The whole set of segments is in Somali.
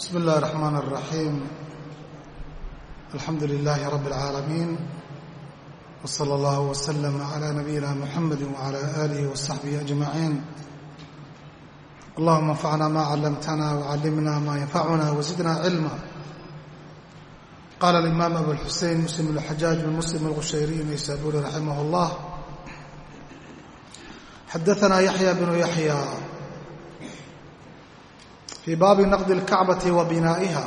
بسم الله الرحمن الرحيم الحمد لله رب العالمين وصلى الله وسلم على نبينا محمد وعلى آله وصحبه أجمعين اللهم انفعنا ما علمتنا وعلمنا ما ينفعنا وزدنا علما قال الإمام أبو الحسين مسلم بن الحجاج بن مسلم الغشيري النيسابوري رحمه الله حدثنا يحيى بن يحيى fii baabi naqdi اlkacbati wa binaa'iha.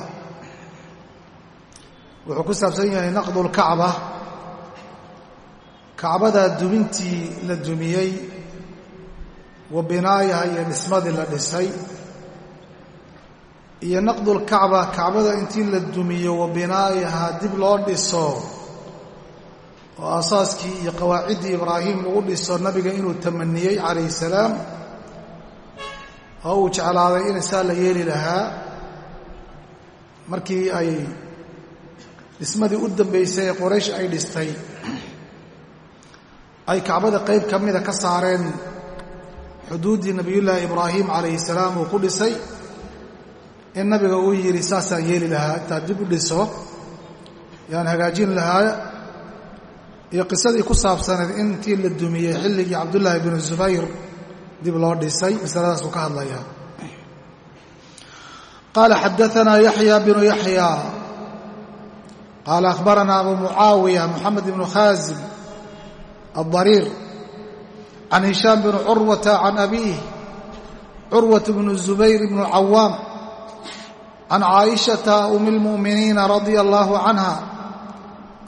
Wuxuu ku saabsan yahay naqdu lkacba kacbada dumintii la dumiyey wa binaa'iha iyo dhismadii la dhisay iyo naqdu lkacba kacbada intii la dumiyo wa binaa'iha dib loo dhiso oo aasaaskii iyo qawaaciddii ibraahim lagu dhiso nabiga inuu tamaniyey calayh salaam oo uu jeclaaday in saa la yeeli lahaa markii ay dhismadii u dambaysay ee qoraysh ay dhistay ay kacbada qayb ka mida ka saareen xuduuddii nebiyullaahi ibraahim calayhi salaam uu ku dhisay in nabiga uu yidhi saasaan yeeli lahaa intaad dib u dhiso yaan hagaajin lahaa. Iyo qisadii ku saabsaneed intii la dumiyey xilligii cabdullaahi binu zubayr dib loo dhisay masaladaasuu ka hadlaya qaala xadaanaa yaxya bnu yaxya qaala akhbaranaa abu mucaawiya moxamed ibnu khaazim aلضariir can hishaam bn curwata can abiih curwaة bnu zubayr bnu cawaam can caaishata umi اlmu'miniina radia allahu canha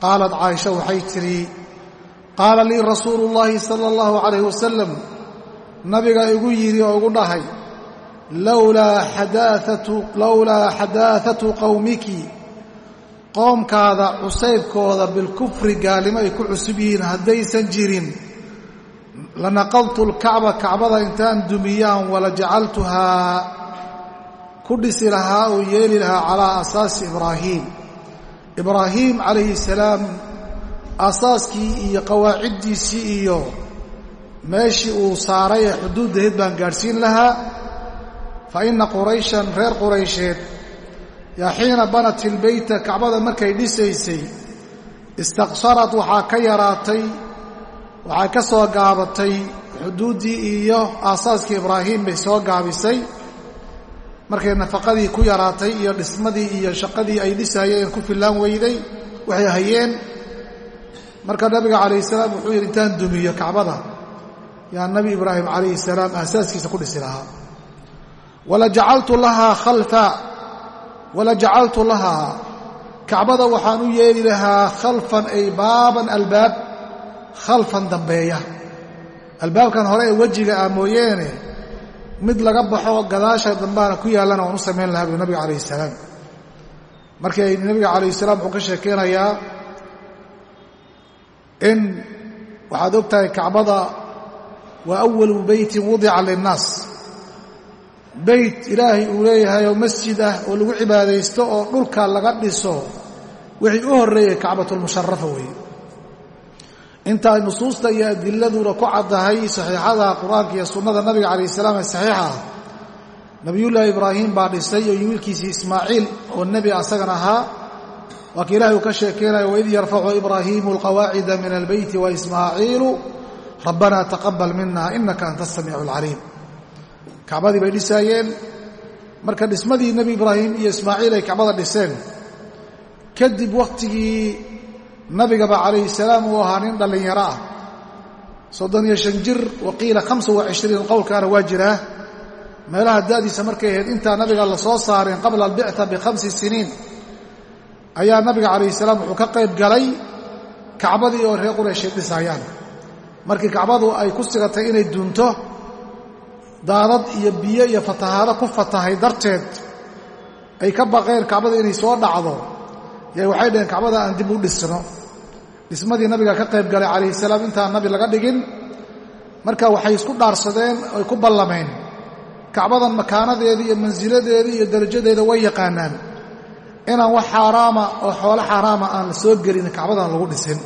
qaalat caaisha waxay tidhi qaala lii rasuulu اllahi salى اllahu عalayh wasalam nabiga igu yidhi oo igu dhahay lowlaa xadaahatu qowmiki qoomkaada cusaybkooda bilkufri gaalimo ay ku cusub yihiin haddaysan jirin. Lanaqadtu lkacba kacbada intaan dumiyaan wala jacaltuhaa ku dhisi lahaa oo yeeli lahaa calaa asaasi ibraahiim ibraahiim calayhi salaam asaaskii iyo qawaaciddiisii iyo meeshii uu saaray ee xuduuddaheed baan gaadhsiin lahaa fa inna qurayshan reer quraysheed yaa xiina banat ilbeyta kacbada markay dhisaysay istaqsarad waxaa ka yaraatay waxaa ka soo gaabatay xuduuddii iyo aasaaskii ibraahim bay soo gaabisay. Markay nafaqadii ku yaraatay iyo dhismadii iyo shaqadii ay dhisayeen ku fillaan weyday waxay hayeen. Marka nabiga calayh salaam wuxuu yidhi intaan dumiyo kacbada yaa nabi ibraahim calayhi salaam aasaaskiisa ku dhisi lahaa. Wala jacaltu lahaa kacbada waxaan u yeeli lahaa khalfan ay baaban albaab khalfan dambeeya. Albaabkan hore ee wejiga ah mooyeene mid laga baxo gadaasha dambaana ku yaallana waan u samayn lahaa buu nabiga calayhi salaam. Markii nabiga calayhi salaam wuxuu ka sheekeynayaa in waxaad og tahay kacbada waa awalu beytin wudica linnaas. Beyt ilaahay uu leeyahay oo masjid ah oo lagu cibaadaysto oo dhulka laga dhiso wixii u horreeyey kacbatulmusharafa weeye. Intaa nusuusta iyo adiladuna ku caddahay saxiixada qur'aanka iyo sunnada nabiga calayh salaam ee saxiixa ah nabiyullaahi ibraahim baa dhisay iyo wiilkiisii ismaaciil oo nebi asagan ahaa. Waa ka ilahay uu ka sheekeynayo waid yarfacu ibraahiimu alqawaacida min albeyti wa rabbanaa taqabal mina inaka anta asamiicu alcaliim kacbadii bay dhisaayeen marka dhismadii nebi ibraahim iyo ismaaciil ay kacbada dhiseen kadib wakhtigii nabigaba calayhi salaam uu ahaa nin dhallinyaro ah. Soddon iyo shan jir waqiila hamsa wa cishriin qowlkaana waa jiraa meelaha da'diisa markay ahayd intaa nabiga la soo saareen qabla albicta bikhamsi siniin ayaa nabiga calayhi salaam wuxuu ka qayb galay kacbadii oo reer qurayshay dhisaayaan markii kacbadu ay ku sigatay inay dunto daadad iyo biyo iyo fatahaado ku fatahay darteed ay ka baqeen kacbada inay soo dhacdo yay waxay dhaheen kacbada aan dib u dhisno. Dhismadii nabiga ka qayb galay calayhi salaam intaan nabi laga dhigin marka waxay isku dhaarsadeen oy ku ballameen. Kacbadan makaanadeedii iyo mansiladeedii iyo darajadeeda way yaqaanaan. Inaan wax xaaraama oo xoolo xaaraama aan la soo gelin kacbadan lagu dhisin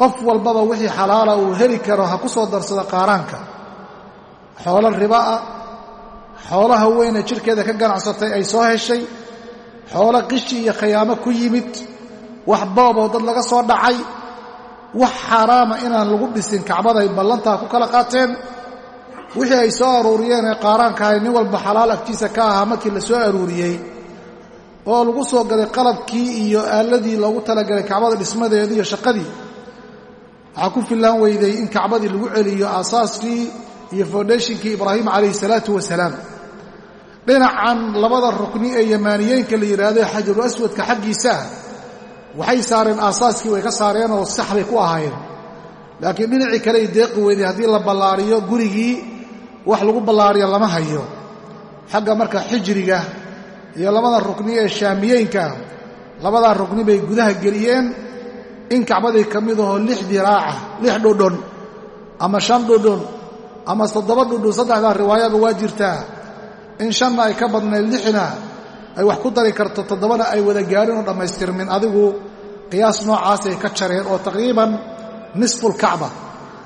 qof walbaba wixii xalaala uu heli karo ha ku soo darsado qaaraanka. Xoolo riba ah xoolaha weynee jidhkeeda ka ganacsatay ay soo heshay xoolo qishi iyo khayaamo ku yimid wax booboo dad laga soo dhacay wax xaaraama inaan lagu dhisin kacbaday ballantaa ku kala qaateen. Wixii ay soo aruuriyeen ee qaaraankahay nin walba xalaal agtiisa ka ahaa markii la soo aruuriyey oo lagu soo gaday qalabkii iyo aaladii loogu talagalay kacbada dhismadeedii iyo shaqadii waxaa ku fillaan weyday in kacbadii lagu celiyo aasaaskii iyo foundeshinkii ibraahim calayhi salaatu wasalaam. Dhinacan labada rukni ee yamaaniyeynka la yidhaahdo xajaru aswadka xaggiisa waxay saareen aasaaskii way ka saareen oo sax bay ku ahaayeen. Laakiin dhinacii kale deeqi weyday haddii la ballaariyo gurigii wax lagu ballaariyo lama hayo. Xagga marka xijriga iyo labada rukni ee shaamiyeynka labadaa rukni bay gudaha geliyeen in kacbadii ka mid ahoo lix diraaca lix dhudhun ama shan dhudhun ama toddoba dhudhun saddexdaa riwaayaba waa jirtaa in shanna ay ka badnayd lixna ay wax ku dari karto toddobana ay wada gaarin oo dhammaystirmin. Adigu qiyaas noocaasay ka jareen oo taqriiban nisfulkacba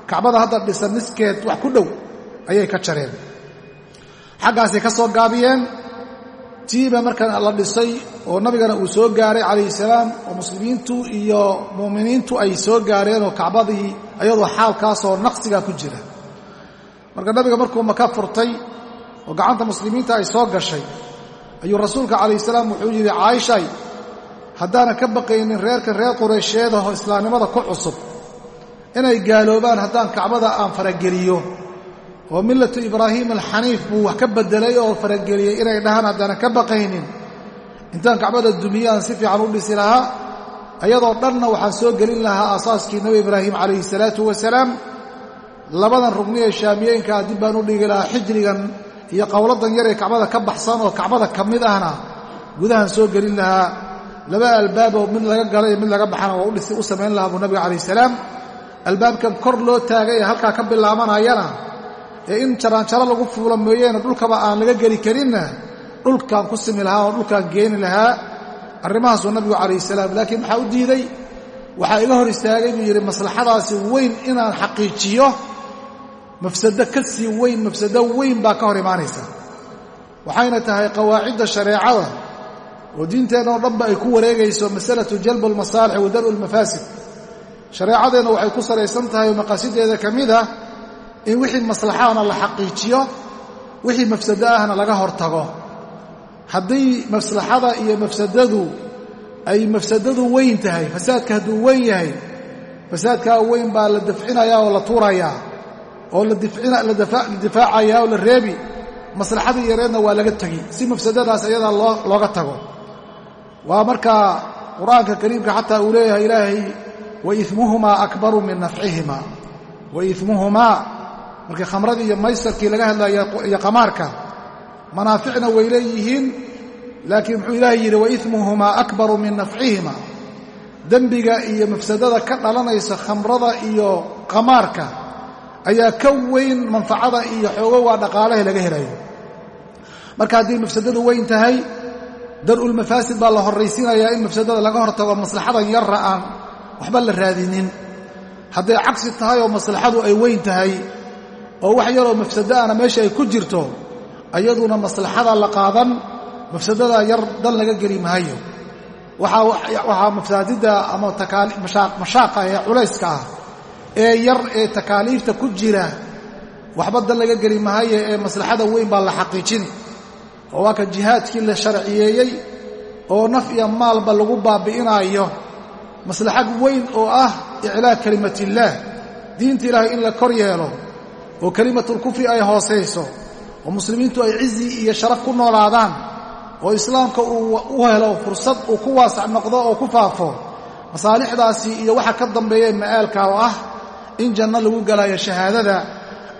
kacbada hadda dhisan niskeed wax ku dhow ayay ka jareen. Xaggaasay ka soo gaabiyeen tiiba marka la dhisay oo nabigana uu soo gaaray calayhi salaam oo muslimiintu iyo mu'miniintu ay soo gaareen oo kacbadii ayadoo xaalkaasoo naqsigaa ku jira. Marka nabiga markuu maka furtay oo gacanta muslimiinta ay soo gashay ayuu rasuulka calayhi salaam wuxuu yidhi caaishay haddaanan ka baqaynin reerka reer qureysheedahoo islaamnimada ku cusub inay gaaloobaan haddaan kacbada aan farageliyo oo millatu ibraahiim alxaniif buu wax ka beddelay oo farageliyey inay dhahaan haddaanan ka baqaynin. Intaan kacbada dumiye aan si fiican u dhisi lahaa ayadoo dhanna waxaan soo gelin lahaa aasaaskii nebi ibraahim calayhi salaatu wasalaam labadan rugni ee shaamiyeenkaa dib baan u dhigi lahaa xijrigan iyo qowladan yar ee kacbada ka baxsan oo kacbada ka mid ahna gudahan soo gelin lahaa. Laba albaaboo mid laga gala iyo mid laga baxana waa u samayn lahaa buu nabiga calayh salaam. Albaabkan kor loo taagay ee halkaa ka bilaabanayana ee in jaraanjaro lagu fuulo mooyeene dhulkaba aan laga geli karinna dhulkaan ku simi lahaa oo dhulkaan geeni lahaa arrimahaasuu nabigu calayh salaam laakiin maxaa u diiday waxaa iga hor istaagay buu yidhi maslaxadaasi weyn inaan xaqiijiyo mafsado ka sii weyn mafsado weyn baa ka hor imaanaysa. Waxayna tahay qawaacidda shareecada oo diinteenna oo dhanba ay ku wareegayso masalatu jalbu almasaalix wa dar'u almafaasid shareecadeenna waxay ku salaysan tahay oo maqaasideeda ka mid ah in wixii maslaxahana la xaqiijiyo wixii mafsado ahna laga hortago. Haddii maslaxada iyo mafsadadu ay mafsadadu weyn tahay fasaadka hadduu weyn yahay fasaadkaa weyn baa la dafcinayaa oo la tuurayaa oo la difaacayaa oo la reebi maslaxadii yareedna waa laga tegi si mafsadadaas ayadaa looga tago. Waa markaa qur'aanka kariimka xataa uu leeyahay ilaahay waismuhumaa akbaru min nafcihima waismuhumaa markii khamradii iyo maysarkii laga hadlaya iyo qamaarka manaaficna way leeyihiin laakiin muxuu ilaahay yidhi waismuhumaa akbaru min nafcihima dembiga iyo mafsadada ka dhalanaysa khamrada iyo qamaarka ayaa ka weyn manfacada iyo xoogo waa laga helayo. Marka haddii mafsadadu weyn tahay dar'ulmafaasid baa la horraysiinayaa in mafsadada laga hortago maslaxadan yarra aan waxba la raadinin. Hadday cagsi tahay oo maslaxadu ay weyn tahay oo wax yaroo mafsado ana meesha ay ku jirto ayaduna maslaxada la qaadan mafsadada yar dan laga geli maayo. Waxaa mafsaadidda ama mashaaqa ee culayska ah ee yar ee takaaliifta ku jira waxba dan laga geli maayo ee maslaxada weyn baa la xaqiijin. Oo waa ka jihaadkii la sharciyeeyey oo naf iyo maalba lagu baabi'inaayo. Maslaxad weyn oo ah iclaa kelimatillaah diinta ilaahay in la kor yeelo oo kelimatulkufri ay hoosayso oo muslimiintu ay cizi iyo sharaf ku noolaadaan oo islaamka uu u helo fursad uu ku waasac noqdo oo ku faafo masaalixdaasi iyo waxa ka dambeeya ma'aalka oo ah in janno lagu galayo shahaadada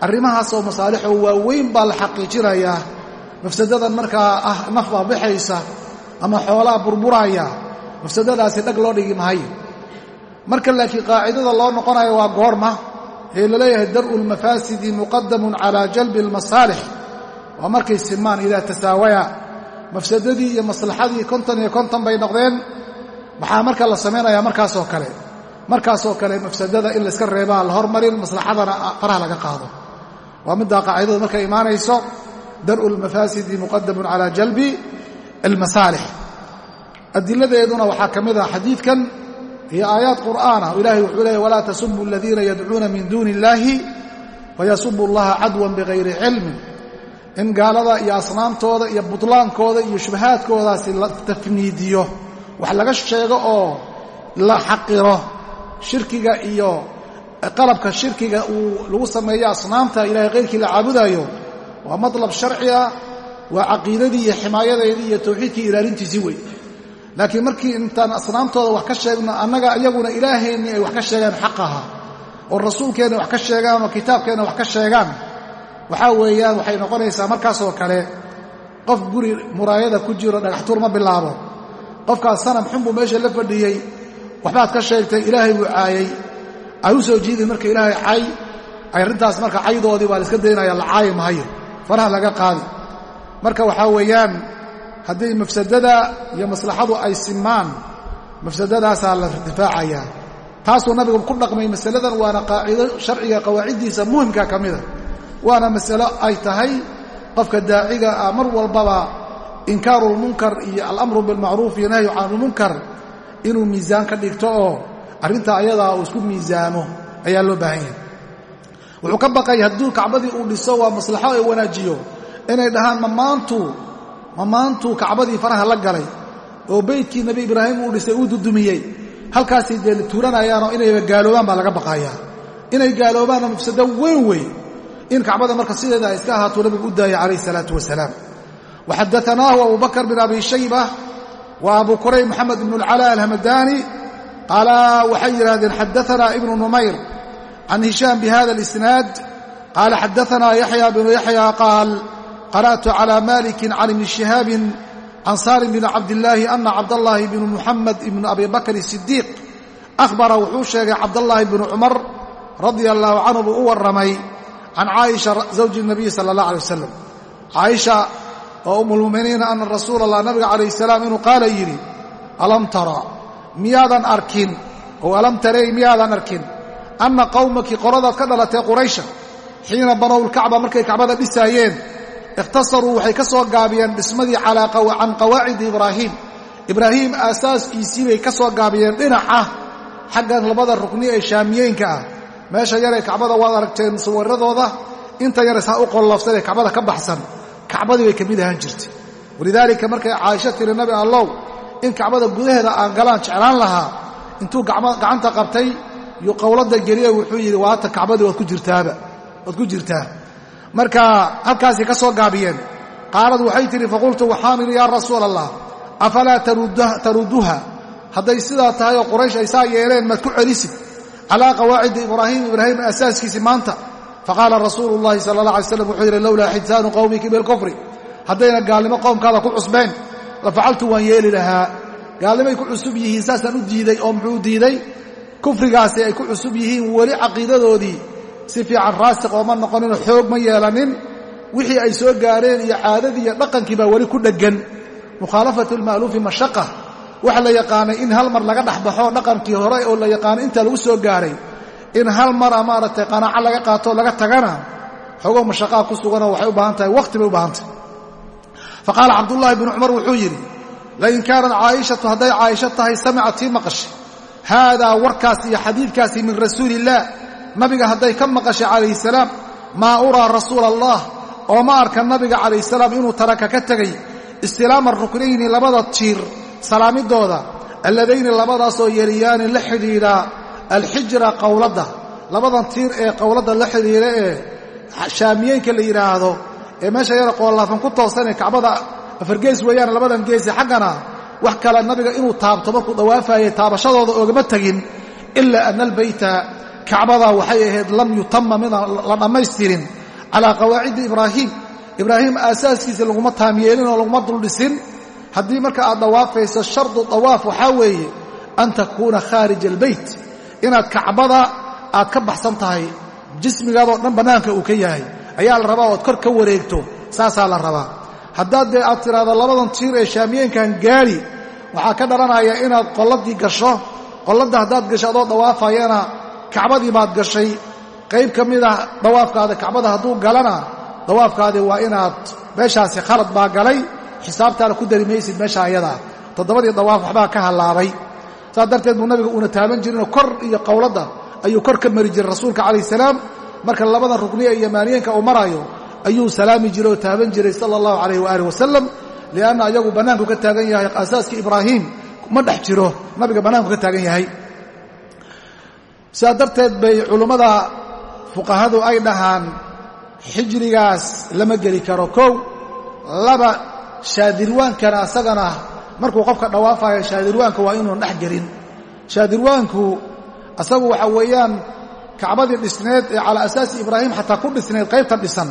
arrimahaas oo masaalixoo waaweyn baa la xaqiijinayaa mafsadadan markaa ah naf baa ama xoolaa burburaya mafsadadaasi dhag loo dhigi mahayo marka laakiin qaacidada loo noqonayo waa goorma ee la leeyahay dar'u lmafaasidi muqadamun calaa jalbi almasaalix. Waa markay simaan idaa tasaawaya. Mafsadadii iyo maslaxadii konton iyo konton bay noqdeen. Maxaa marka la samaynayaa markaasoo kale? Markaasoo kale mafsadada in layska reebaa la hormarin maslaxadana faraha laga qaado. Waa middaa qaacidadu markay imaanayso dar'u lmafaasidi muqadamun calaa jalbi almasaalix. Adiladeeduna waxaa ka mid ah xadiidkan iyo aayaad qur'aana ilaahay wuxuu leeyay walaa tasubu aladiina yadcuuna min duuni illaahi fayasubu allaha cadwan bigayri cilmin. In gaalada iyo asnaamtooda iyo butlaankooda iyo shubahaadkoodaasi la tafniidiyo wax laga sheego oo la xaqiro shirkiga iyo qalabka shirkiga uu lagu sameeyo asnaamta ilahay kayrkii la caabudaayo waa matlab sharci ah waa caqiidadii iyo ximaayadeedii iyo tawxiidkii ilaalintiisii wey laakiin markii intaan asnaamtooda wax ka sheegno annaga iyaguna ilaaheennii ay wax ka sheegaan xaq aha. Oo rasuulkeenna wax ka sheegaan oo kitaabkeenna wax ka sheegaan. Waxaa weeyaan waxay noqonaysaa markaasoo kale qof guri muraayada ku jiro dhagaxtuur ma bilaabo. Qofkaas sanam xun buu meesha la fadhiyey waxbaad ka sheegtay ilaahay buu caayey ay u soo jiidin marka ilaahay cay arrintaas marka caydoodii waa la iska daynaya la caayi mahayo faraha laga qaadi. Marka waxaa weeyaan haddii mafsadada iyo maslaxadu ay simaan mafsadadaasaa la difaacayaa. Taasuu nabigu ku dhaqmay masaladan waana qaacido sharciga qawaaciddiisa muhimka ka mida. Waana masalo ay tahay qofka daaciga ah mar walbaba inkaaru lmunkar iyo alamru bilmacruuf iyo nahyu can lmunkar inuu miisaan ka dhigto oo arrintaa ayadaa uu isku miisaamo ayaa loo baahan yahay. Wuxuu ka baqay hadduu kacbadii uu dhiso waa maslaxo ay wanaajiyo. Inay dhahaan mamaantu mamaantuu kacbadii faraha la galay oo beydkii nebi ibraahim uu dhisay uu dudumiyey. Halkaasay dee tuuranayaanoo inayba gaaloobaan baa laga baqayaa. Inay gaaloobaanna mufsado weyn wey in kacbada marka sideeda ay iska ahaatuu nabigu u daayay calayh isalaatu wasalaam. Waxadaanaahu abu bakr bin abi shayba wa abu kurayb moxamed ibnu alcalaa alhamadani qaala waxay yidhahdeen xadaanaa ibnu numayr can hishaam bihada alisnaad. Qaala xadaanaa yaxya bnu yaxya qaal qara'tu calى maliki can ibni shihaabin can salim bn cabdillaahi ana cabdallaahi bn muxamed ibn abi bakr sidiiq ahbara wuxuu sheegay cabdallaahi bnu cumar radia allahu canhu buu u warramay can caaisha zawji nabiy sala allah alay wasalam caaisha oo umulmuminiina ana rasuula allah nabiga calayh salaam inuu qaala yidhi alam tara miyaadan arkin oo alam tarey miyaadan arkin anna qowmaki qoladaad ka dhalatay quraysha xiina banow lkacba markay kacbada dhisaayeen ikhtasaruu waxay ka soo gaabiyeen dhismadii can qawaacidi ibraahiim ibraahiim aasaaskiisii bay ka soo gaabiyeen dhinaca xaggan labada rukni ee shaamiyeynka ah meesha yaree kacbada waad aragteen sawiradooda inta yare saa u qollofsan ee kacbada ka baxsan kacbadii bay ka mid ahaan jirtay walidaalika markay caaisho tiri nabi allow in kacbada gudaheeda aan galaan jeclaan lahaa intuu gacanta qabtay yuu qowladda geliya wuxuu yidhi waata kacbadii waad ku jirtaaba waad ku jirtaa marka halkaasay ka soo gaabiyeen qaalad waxay tidhi faqultu waxaan idhi yaa rasuula allah afalaa tarudduha? Hadday sidaa tahay oo quraysh ay saa yeeleen maad ku celisid. Calaa qawaacidi ibraahim ibraahim asaaskiisi maanta. Faqaala rasuulu llahi sala allah alay slam wuxuu yidhi lowlaa xidsaanu qowmiki bilkufri haddayna gaalnimo qoomkaada ku cusbeen. La facaltu waan yeeli lahaa. Gaalnimay ku cusub yihiin saasaan u diiday oo muxuu diiday? Kufrigaasi ay ku cusub yihiin weli caqiidadoodii si fiican raasiq ooma noqoninoo xoog ma yeelanin. Wixii ay soo gaareen iyo caadadii iyo dhaqankii baa weli ku dheggan mukhaalafatu lma'luufi mashaqa waxa la yaqaanay in hal mar laga dhexbaxo dhaqankii hore oo la yaqaanay intaa lagu soo gaaray. In hal mara maaragtay qanaaco laga qaato laga tagana xogow mashaqaa ku suganoo waxay u baahan tahay waqti bay u baahan tahay. Fa qaala cabdullaahi bnu cumar wuxuu yidhi lain kaanat caa'ishatu hadday caaisho tahay samicat tii maqashay haadaa warkaas iyo xadiidkaasi min rasuuli illaah nabiga hadday ka maqashay calayhi salaam maa uraa rasuula allah oo ma arka nabiga calayh salaam inuu taraka ka tegay istilaama ruknayni labada tiir salaamidooda alladayni labadaasoo yeliyaani la xidhiidha alxijra qowladda labadan tiir ee qowladda la xidhiidha ee shaamiyeynka la yidhaahdo ee meesha yara qoollaafan ku toosan ee kacbada afargees weeyaan labadan geesi xaggana wax kale nabiga inuu taabto markuu dawaafayay taabashadooda oogama tegin ilaa ana albayta kacbada waxay ahayd lam yutama midaan la dhammaystirin calaa qawaacidi ibraahiim ibraahim aasaaskiisa laguma taamyeelin oo laguma duldhisin. Haddii marka aad dawaafayso shardu dawaaf waxaa weeye an takuuna khaarija albeyt inaad kacbada aad ka baxsan tahay jismigaadoo dhan bannaanka uu ka yahay. Ayaa la rabaa ood kor ka wareegto saasaa la rabaa. Haddaad dee aad tidhaahdo labadan tiir ee shaamiyeenkan gaari waxaa ka dhalanaya inaad qolladii gasho. Qolladda haddaad gasho adoo dawaafayana kacbadii baad gashay qayb ka mid ah dawaafkaada kacbada hadduu galana dawaafkaadi waa inaad meeshaasi khalad baa galay xisaabtaana ku dari maysid meesha ayadaa toddobadii dawaaf waxbaa ka hallaabay. Saas darteed buu nabiga uuna taaban jirinoo kor iyo qowladda ayuu kor ka mari jiray rasuulka calayh salaam. Marka labada rukniya iyo yamaaniyeenka uu maraayo ayuu salaami jiray oo taaban jiray sala allahu calayh waaalih wasalam lianna ayagu bannaanku ka taagan yahay asaaskii ibraahiim ma dhex jiro nabiga bannaanku ka taagan yahay sidaa darteed bay culummada fuqahadu ay dhahaan xijrigaas lama geli karo. Kow laba shaadirwaankana asagana markuu qofka dhawaafayo shaadirwaanka waa inuun dhex gelin. Shaadirwaanku asagu waxa weeyaan kacbadii dhisneed ee calaa asaasi ibraahim xataa ku dhisneed qaybta dhisan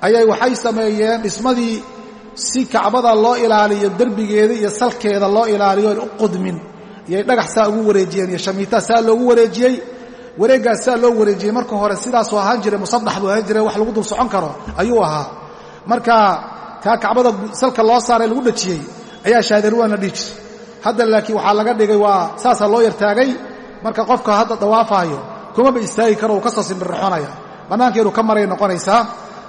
ayay waxay sameeyeen dhismadii si kacbada loo ilaaliyo derbigeeda iyo salkeeda loo ilaaliyo an u qudmin iyay dhagax saa ugu wareejiyeen iyo shamiitaa saa loogu wareejiyey. Wareeggaas saa loo wareejiyey marka hore sidaasuu ahaan jiray musadax ahaan jiray wax lagu dul socon karo ayuu ahaa. Marka kaa kacbada salka loo saaray lagu dhajiyey ayaa shaadirwaan la dhihi hadda laakiin waxaa laga dhigay waa saasaa loo yartaagay marka qofka hadda dawaafaayo kumaba istaagi karo uu ka soo simbirraxonaya bannaankeedu ka maray noqonaysaa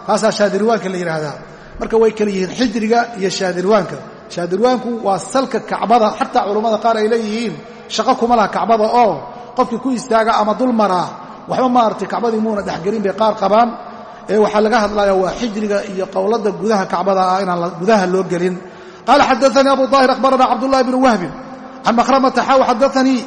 taasaa shaadirwaanka la yidhaahdaa. Marka way kala yihiin xijriga iyo shaadirwaanka shaadirwaanku waa salka kacbada xataa culammada qaar ay leeyihiin shaqo kuma laha kacbada oo qofkii ku istaaga ama dul maraa waxba maaragtay kacbadii muuna dhexgelin bay qaar qabaan. Ee waxaa laga hadlaya waa xijriga iyo qowladda gudaha kacbada ah inaan gudaha loo gelin. Qaala xadaanii abu daahir akhbarana cabdullahi bnu wahbin can makhramata xaw xadaanii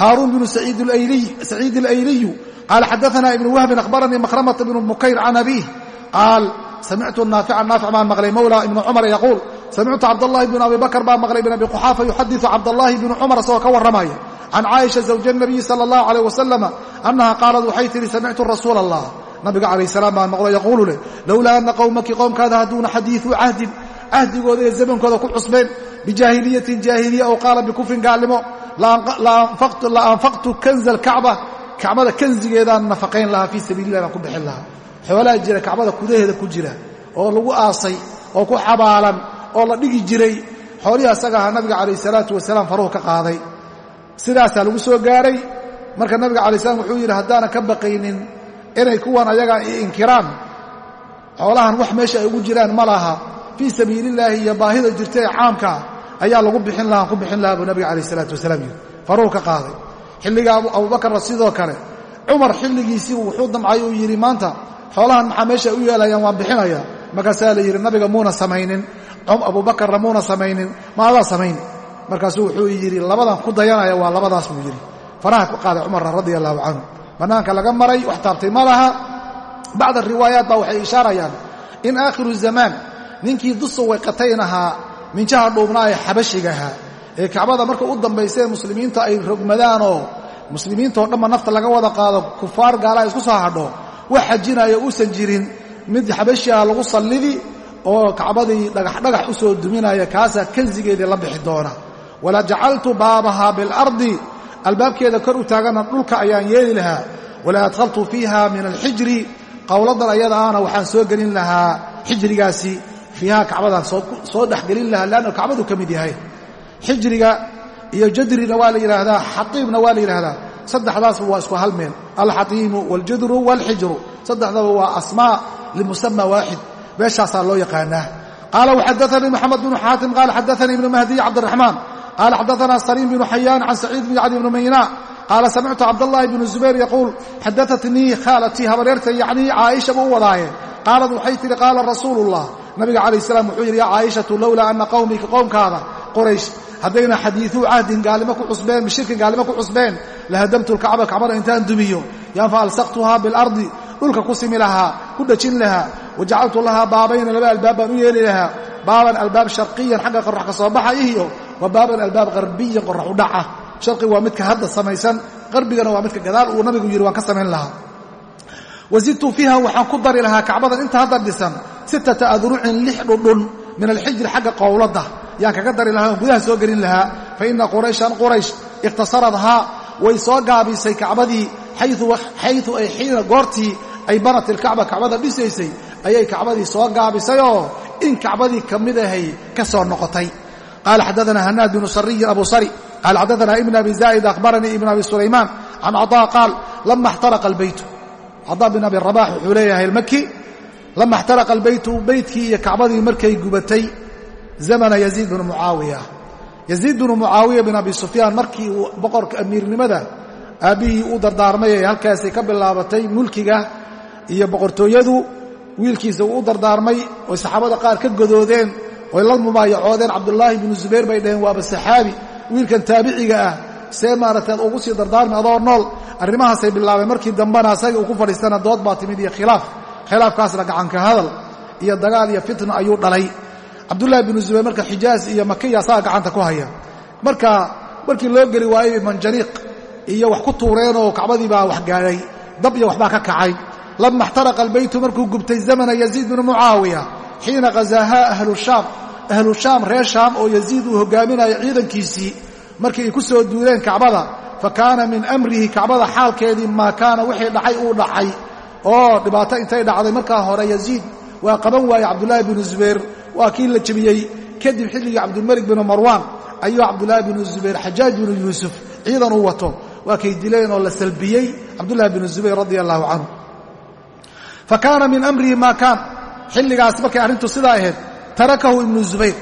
haaruun bnu saciid اlayliyu qaala xadaana ibnu wahbin akhbaranii makhramata bnu mukayr can abiih qaal samictu naafica naafic baan maqlay mawla ibnu cumar yaquul samictu cabdallahi bn abi bakr baan maqlay ibn abi quxaafa yuxadiثu cabdallahi bnu cumar isagoo ka warramaya can caaisha zawja nabiyi sala allahu alayh wasalama annaha qaalad waxay tihi samictu rasuula allah nabiga calayh salaam baan maqlo yaquulu leh lowlaa ana qowmaki qowmkaada hadduuna xadiidu cahdin cahdigooda ee zamankooda ku cusbeen bijaahiliyatin jaahiliya ow qaala bikufrin gaalnimo la anfaqtu kanza alkacba kacbada kanzigeedaan nafaqayn lahaa fii sabiililah baan ku bixin lahaa xoolaha jira kacbada gudaheeda ku jira oo lagu aasay oo ku xabaalan oo la dhigi jiray xoolihii asaga ahaa nabiga calayh salaatu wasalaam faruhu ka qaaday. Sidaasaa lagu soo gaaray. Marka nabiga alay slam wuxuu yidhi haddaanan ka baqaynin inay kuwan ayaga inkiraan xoolahan wax meesha ay ugu jiraan ma laha. Fii sabiilillaahi iyo baahida jirta ee caamkaa ayaa lagu bixin lahaa ku bixin lahaa buu nabiga calayh isalaatu wasalaam yidhi. Faruhu ka qaaday. Xilliga abubakarna sidoo kale cumar xilligiisiibu wuxuu damcay uu yidhi maanta xoolahan maxaa meesha u yeelayaan? Waan bixinaya. Markaasaa la yidhi nabiga muuna samaynin abubakarna muuna samaynin ma adaa samayni markaasuu wuxuu yidhi labadan ku dayanaya waa labadaas buu yidhi. Faraha ku qaaday cumarna radia allahu canhu. Bannaanka laga maray wax taabtay ma laha. Bacda riwaayaat baa waxay ishaarayaan in aakhiru zamaan ninkii dusa wayqatayn ahaa minjaha dhuubnaa ee xabashiga ahaa ee kacbada marka u dambaysa ee muslimiinta ay rogmadaanoo muslimiintao dhanba nafta laga wada qaado kufaar gaalaha isku soo hadho wax xajinaya uusan jirin mid xabashi ah lagu sallidi oo kacbadii dhagax dhagax soo duminaya kaasaa kansigeedii la bixi doona. Wala jacaltu baabaha bilardi albaabkeeda kor u taagana dhulka ayaan yeeli lahaa. Wala adkhaltu fiiha min alxijri. Qowladan ayadaana waxaan soo gelin lahaa xijrigaasi. Fiiha kacbadan soo dhexgelin lahaa leanna kacbadu ka mid yahay. Xijriga iyo jadrina waa la yidhaahdaa xaqiibna waa la yidhaahdaa saddexdaasba waa isku hal meel. Alxatiimu waljadru waalxijru saddexdaba waa asmaa limusamaa waaxid meeshaasaa loo yaqaanaa. Qaala waxadaanii maxamed binu xaatim qaala xadaanii ibnu mahdiy cabdiraxmaan qaala xadaanaa saliim binu xayaan can saciid bn yacni ibnu mayna qaala samictu cabdallaahi bnu zubayr yaquul xadaatnii khaalatii habareerta yacnii caaishaba u wadaayeen qaalad waxay tidhi qaala rasuulullah. Nabiga calayh salaam wuxuu yidhi yaa caaishatu lowlaa ana qowmika qowmkaada quraysh haddayna xadiiuu cahdin gaalimo ku cusbeen bishirkin gaalimo ku cusbeen lahadamtu lkacba kacbada intaan dumiyo. Yaan fa bilardi dhulka ku simi lahaa ku dhejin lahaa. Wajacaltu lahaa baabayna laba albaab baan u yeeli lahaa. Baaban albaab sharqiyan xagga qorax ka soo baxa iyo wa baaban albaab qarbiyan qorax u dhaca sharqi waa midka hadda samaysan qarbigana waa midka gadaal. Uu nabigu yidhi waan ka samayn lahaa. Wazidtu fiiha waxaan ku dari lahaa kacbadan inta hadda dhisan sittata adrucin lix dhudhun min alxijri xagga qowladda. Yaan kaga dari lahaa oon gudaha soo gelin lahaa. Fa ina qurayshan quraysh ikhtasaradhaa way soo gaabisay kacbadii xayu ay xiina goortii ay banat ilkacba kacbada dhisaysay ayay kacbadii soo gaabisayoo in kacbadii ka mid ahay ka soo noqotay qaala xadaana hanaad binu sariyin abu sari qaala xadaana ibn abi zaa'id akhbaranii ibn abi sulaymaan can caطaa qaal lama اxtaraqa albaytu cadaa bin abi rabax wuxuu leeyahay almaki lama اxtaraqa albaytu beytkii iyo kacbadii markay gubatay zamana yaziid binu mucaawiya yaziid binu mucaawiya bin abi sufyaan markii uu boqorka amiirnimada aabbihii u dardaarmay ee halkaasay ka bilaabatay mulkiga iyo boqortooyadu wiilkiisa uu dardaarmay oy saxaabada qaar ka godoodeen oy la mubaayacoodeen cabdulaahi binu zubayr bay dhaheen waaba saxaabi. Wiilkan taabiciga ah see maaragtay ugu sii dardaarmi adoo nool arrimahaasay bilaabeen. Markii dambena asaga uu ku fadhiistana dood baa timid iyo khilaaf. Khilaafkaasna gacanka hadal iyo dagaal iyo fitna ayuu dhalay. Cabdullaahi binu zubayr marka xijaaz iyo makiya asaga gacanta ku haya. Marka markii loo geli waayey manjaniiq iyo wax ku tuureenoo kacbadii baa wax gaadhay dab iyo waxbaa ka kacay lama اxtaraqa albaytu markuu gubtay zamana yaziid binu mucaawiya xiina khazaahaa ahlu shaam ahlu shaam reer shaam oo yaziid uu hogaaminayo ciidankiisii markii ay ku soo duuleen kacbada fa kaana min amrihi kacbada xaalkeedii maa kaana wixii dhacay uu dhacay oo dhibaato intay dhacday markaa hore yaziid waa qaban waaye cabdulaahi binu zubayr waa kii la jebiyey kadib xilligii cabdulmelik binu marwaan ayuu cabdulaahi binu zubayr xajaaj binu yuusuf ciidan uu wato waa kay dileen oo la salbiyey cabdulahi binu zubayr radia allahu canhu fa kaana min amrihi maa kaan xilligaas markay arrintu sidaa ahayd tarakahu ibnu zubayr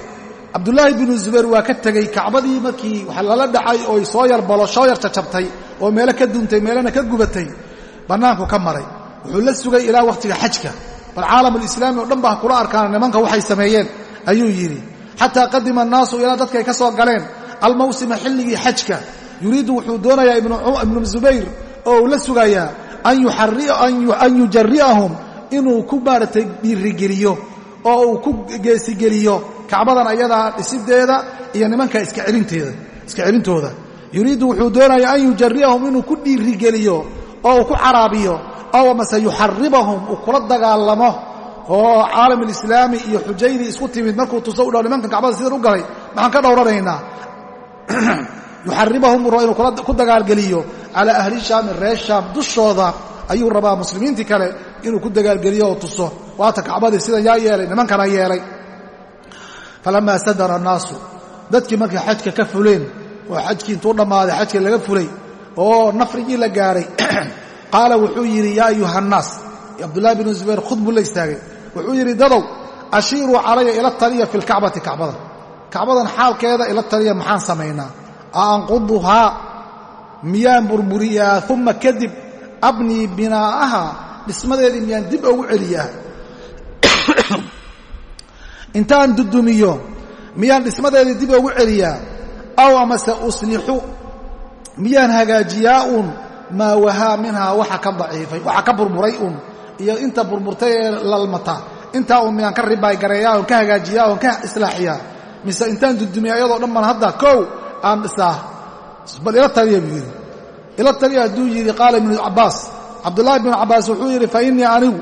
cabdulaahi binu zubayr waa ka tegey kacbadii markii wax lala dhacay ooy soo yar balo soo yar jajabtay oo meelo ka duuntay meelena ka gubatay bannaanku ka maray wuxuu la sugay ilaa wakhtiga xajka bal caalamulislaami oo dhan ba ha kula arkaan nimanka waxay sameeyeen ayuu yidhi xataa qadima annaasu ilaa dadkay ka soo galeen almawsima xilligii xajka yuriidu wuxuu doonayaa ibnu zubayr oo uu la sugayaa an yujari'ahum inuu ku maaragtay dhiirigeliyo oo uu ku geesigeliyo kacbadan ayadaa dhisideeda iyo nimanka iska celintooda. Yuriidu wuxuu doonayaa an yujari'ahum inuu ku dhiirigeliyo oo uu ku caraabiyo ow amase yuxaribahum uu kula dagaalamo. Oo caalam alislaami iyo xujaydii isku timid markuu tuso u dhaw nimankan kacbada sidan u galay maxaan ka dhowranaynaa yuxaribahum uu inuu ku dagaalgeliyo calaa ahli shaami reer shaam dushooda. Ayuu rabaa muslimiintii kale inuu ku dagaalgeliyo oo tuso. Waata kacbadii sidan yaa yeelay nimankana yeelay. Falamaa sadara annaasu. Dadkii markay xajka ka fuleen oo xajkii intuu dhammaaday xajkii laga fulay oo nafrigii la gaadhay qaala wuxuu yidhi yaa ayuha annaas. Cabdullahi binu zubayr khud buu la istaagay. Wuxuu yidhi dadow ashiiruu calaya ila taliya fi lkacbati kacbada. Kacbadan xaalkeeda ila taliya maxaan samaynaa a anquduhaa miyaan burburiyaa uma kadib abnii binaa'aha dhismadeedii miyaan dib ugu celiyaa. Intaan dudumiyo miyaan dhismadeedii dib ugu celiyaa. Aw amase uslixu miyaan hagaajiyaa uun maa wahaa minhaa waxa ka daciifay waxa ka burburay uun. Iyo inta burburtay ee lalmata intaa uun miyaan ka ribaay gareeyaa oon ka hagaajiyaa oon ka islaaxiyaa. Mise intaan dudumiya ayadoo dhan baan hadda kow aan dhisaa bal ila taliya buu yidhi. Ila taliya hadduu yidhi qaala ibnu cabbaas. Cabdullaahi bnu cabbaas wuxuu yidhi fa innii anigu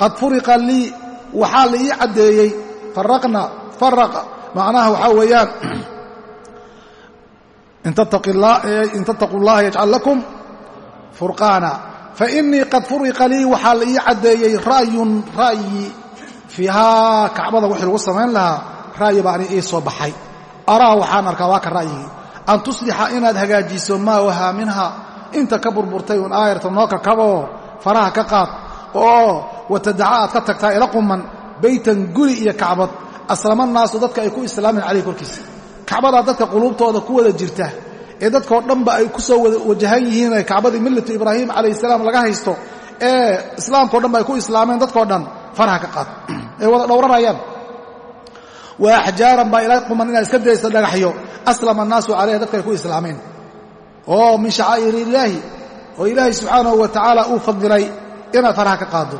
qad furiqa lii waxaa la ii caddeeyey faraqna faraqa macnaha waxaa weeyaan in tattaquu llaha yajcal lakum furqaana. Fainii qad furiqa lii waxaa la ii caddeeyey ra'yun ra'yi fiihaa. Kacbada wixii lagu samayn lahaa ra'yi baa ani ii soo baxay araa waxaan arkaa waa ka ra'yigii an tuslixa inaad hagaajiso maa wahaa minha. Inta ka burburtay un aayarta noo kakaboo faraha ka qaad oo watadaca aad ka tagtaa ila quman baytan guri iyo kacbad. Aslama naasu dadka ay ku islaamin calayh korkiisa. Kacbadaa dadka quluubtooda ku wada jirta ee dadkoo dhanba ay ku soo wajahan yihiin kacbadii millatu ibraahim calayh salaam laga haysto ee islaamkao dhan ba ay ku islaameen dadkoo dhan faraha ka qaad. Ay wada dhowranayaan wa axjaaran baa ila quman inaad iska dayso dhagaxyo. Aslama annaasu calayha dadka ay ku islaameen oo min shacaa'ir illaahi oo ilaahay subxaanahu wa tacaala uu fadilay inaad faraha ka qaaddo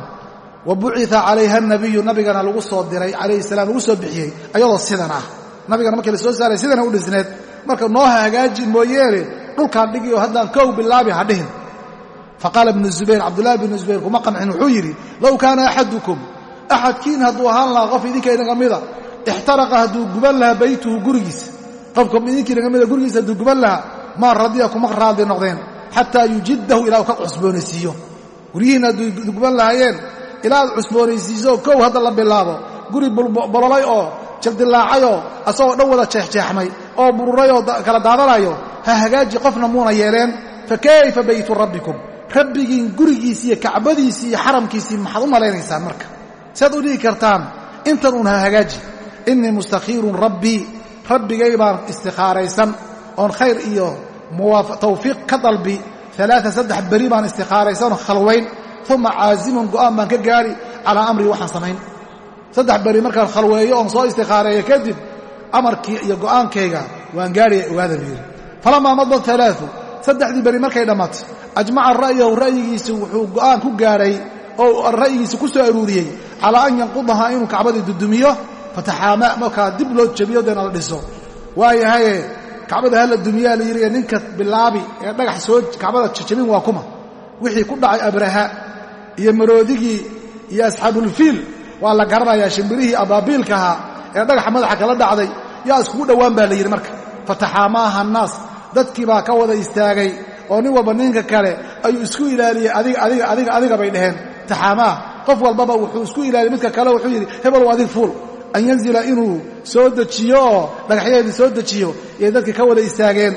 wa bucita calayha nabiyu nabigana lagu soo diray calayhi salaam lagu soo bixiyey ayadoo sidan ah. Nabigana markii la soo saaray sidana u dhisneed. Marka nooha hagaaji mooyeene dhulkaan dhigi oo haddaan kow bilaabi ha dhihin. Faqaala ibnu zubayr cabdullaahi bnu zubayr kuma qancin wuxuu yidhi low kaana axadukum axadkiin hadduu ahaan lahaa qof idinka idinka mida ixtaraqa hadduu guban lahaa baytuhu gurigiisa qofka idinka idinka mida gurigiisa hadduu guban lahaa maa radiya kuma raadi noqdeen xataa yujiddahu ilaa ka cusboonaysiiyo guryihiin hadduu guban lahaayeen ilaa aad cusboonaysiiso kow hadda la bilaabo guri bololay oo jabdilaacayoo asagoo dhan wada jeexjeexmay oo bururayoo kala daadanayo ha hagaaji qofna muuna yeeleen fa kayfa baytu rabbikum rabbigiin gurigiisii iyo kacbadiisii iyo xaramkiisii maxaad u malaynaysaan marka siaad u dhihi kartaan intan uun ha hagaaji innii mustakhiirun rabbii rabbigay baan istikhaaraysan oon khayr iyo tawfiiq ka dalbi. Alaaa saddex beri baan istikhaaraysanoo khalwayn. Uma caazimun go'aan baan ka gaari. Calaa amrii waxaan samayn. Saddex beri markaan khalweeyo oon soo istikhaareeyo kadib amarkii iyo go'aankayga waan gaaraya ogaada buu yidhi. Falamaa madad saddexdii beri markay dhammaatay ajmaca ra'yahu ra'yigiisi wuxuu go'aan ku gaadhay oo ra'yigiisi ku soo aruuriyey calaa an yanqudahaa inuu kacbadii dudumiyo fataxaama markaa dib loo jebiyo deena la dhiso. Waayahaye kacbada hala dumiyaa la yidhi ninka bilaabi ee dhagax soo kacbada jajabin waa kuma. Wixii ku dhacay abraha iyo maroodigii iyo asxaabulfiil waa la garanayaa shimbirihii abaabiilkahaa ee dhagaxa madaxa kala dhacday. Yaa iskugu dhowaan baa la yidhi marka. Fataxaamaaha annaas dadkii baa ka wada istaagay oo nin walba ninka kale ayuu isku ilaaliyey adiga adiga adiga adiga bay dhaheen. Taxaamaah qof walbaba wuxuu isku ilaaliyey midka kale wuxuu yidhi hebelow adig fuul an yanzila inuu soo dejiyo oo dhagaxyadeedii soo dejiyo iyay dadka ka wada istaageen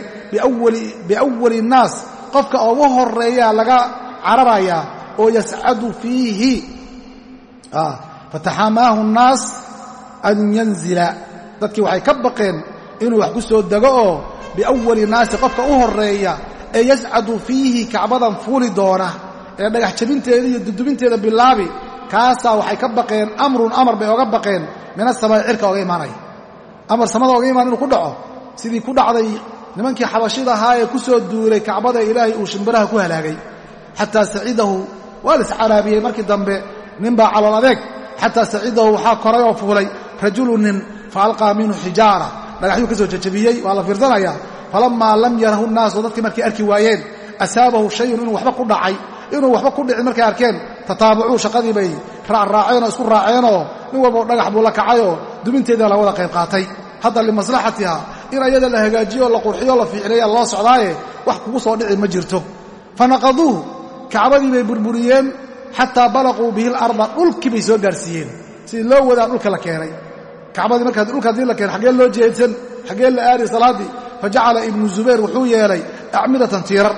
biawali innaas qofka ugu horeeyaa laga cararayaa oo yascadu fiihi. Fataxamaahu nnaas an yanzila. Dadkii waxay ka baqeen inuu wax ku soo dego oo biawali naasi qofka u horreeya ee yascadu fiihi kacbadan fuuli doona ee dhagax jabinteeda iyo dudubinteeda bilaabi kaasaa waxay ka baqeen amrun amar bay oga baqeen min asamaa'i cirka oga imaanaya amar samada oga imaan inuu ku dhaco sidii ku dhacday nimankii xabashida ahaa ee ku soo duulay kacbada ilaahay uu shimbiraha ku halaagay. Xataa sacidahu waa la iscaraabiyey markii dambe ninbaa calool adeeg. Xataa sacidahu waxaa koray oo fuulay rajulu nin fa alqaa minhu xijaara. Dhagaxyuu ka soo jajabiyey waa la fiirsanayaa falammaa lam yarahu nnaasu dadkii markay arki waayeen asaabahu shayun inuu waxba ku dhacay inuu waxba ku dhicin markay arkeen tataabacuu shaqadii bay raacraaceen oo isku raaceenoo nin walba dhagax buu la kacayoo duminteeda la wada qayb qaatay. Hadda limaslaxatiha in ayada la hagaajiyo la qurxiyo la fiicneeya loo socdaaye wax kugu soo dhici ma jirto. Fanaqaduuhu kacbadii bay burburiyeen xataa balaquu bihi larda dhulkii bay soo gaarsiiyeen. Sidii loo wadaa dhulka la keenay. Kacbadii markaa dhulka haddii la keenay xaggee loo jeedsan xaggee la aadi salaaddii fa jacala ibnu zubayr wuxuu yeelay acmidatan tiirar.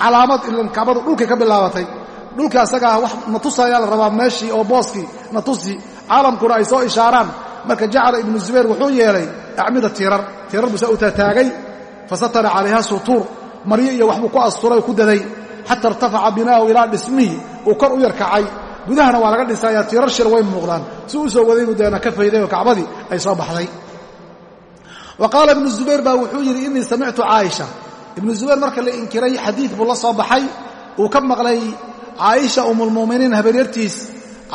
Calaamad ilan kacbadu dhulkay ka bilaabatay dhulka asagaa wax natusayaa la rabaa meeshii oo booskii natusi caalamkuna ay soo ishaaraan. Marka jacala ibnu zubayr wuxuu yeelay acmida tiirar. Tiirar buu u taataagay fasatara calayha sutuur. Maryo iyo waxbuu ku asturay ku daday. Xata irtafaca binaa'u ilaa dhismihii uu kor u yarkacay gudahana waa laga dhisayaa tiirar shir way muuqdaan. Si u soo wadaybu deena ka fayday oo kacbadii ay soo baxday. Wa qaala ibnu zubayr baa wuxuu yidhi innii samictu caaisha. Ibnu zubayr marka la inkiray xadiid buu la soo baxay. Uu ka maqlay caaisha umulmu'miniin habeeryartiis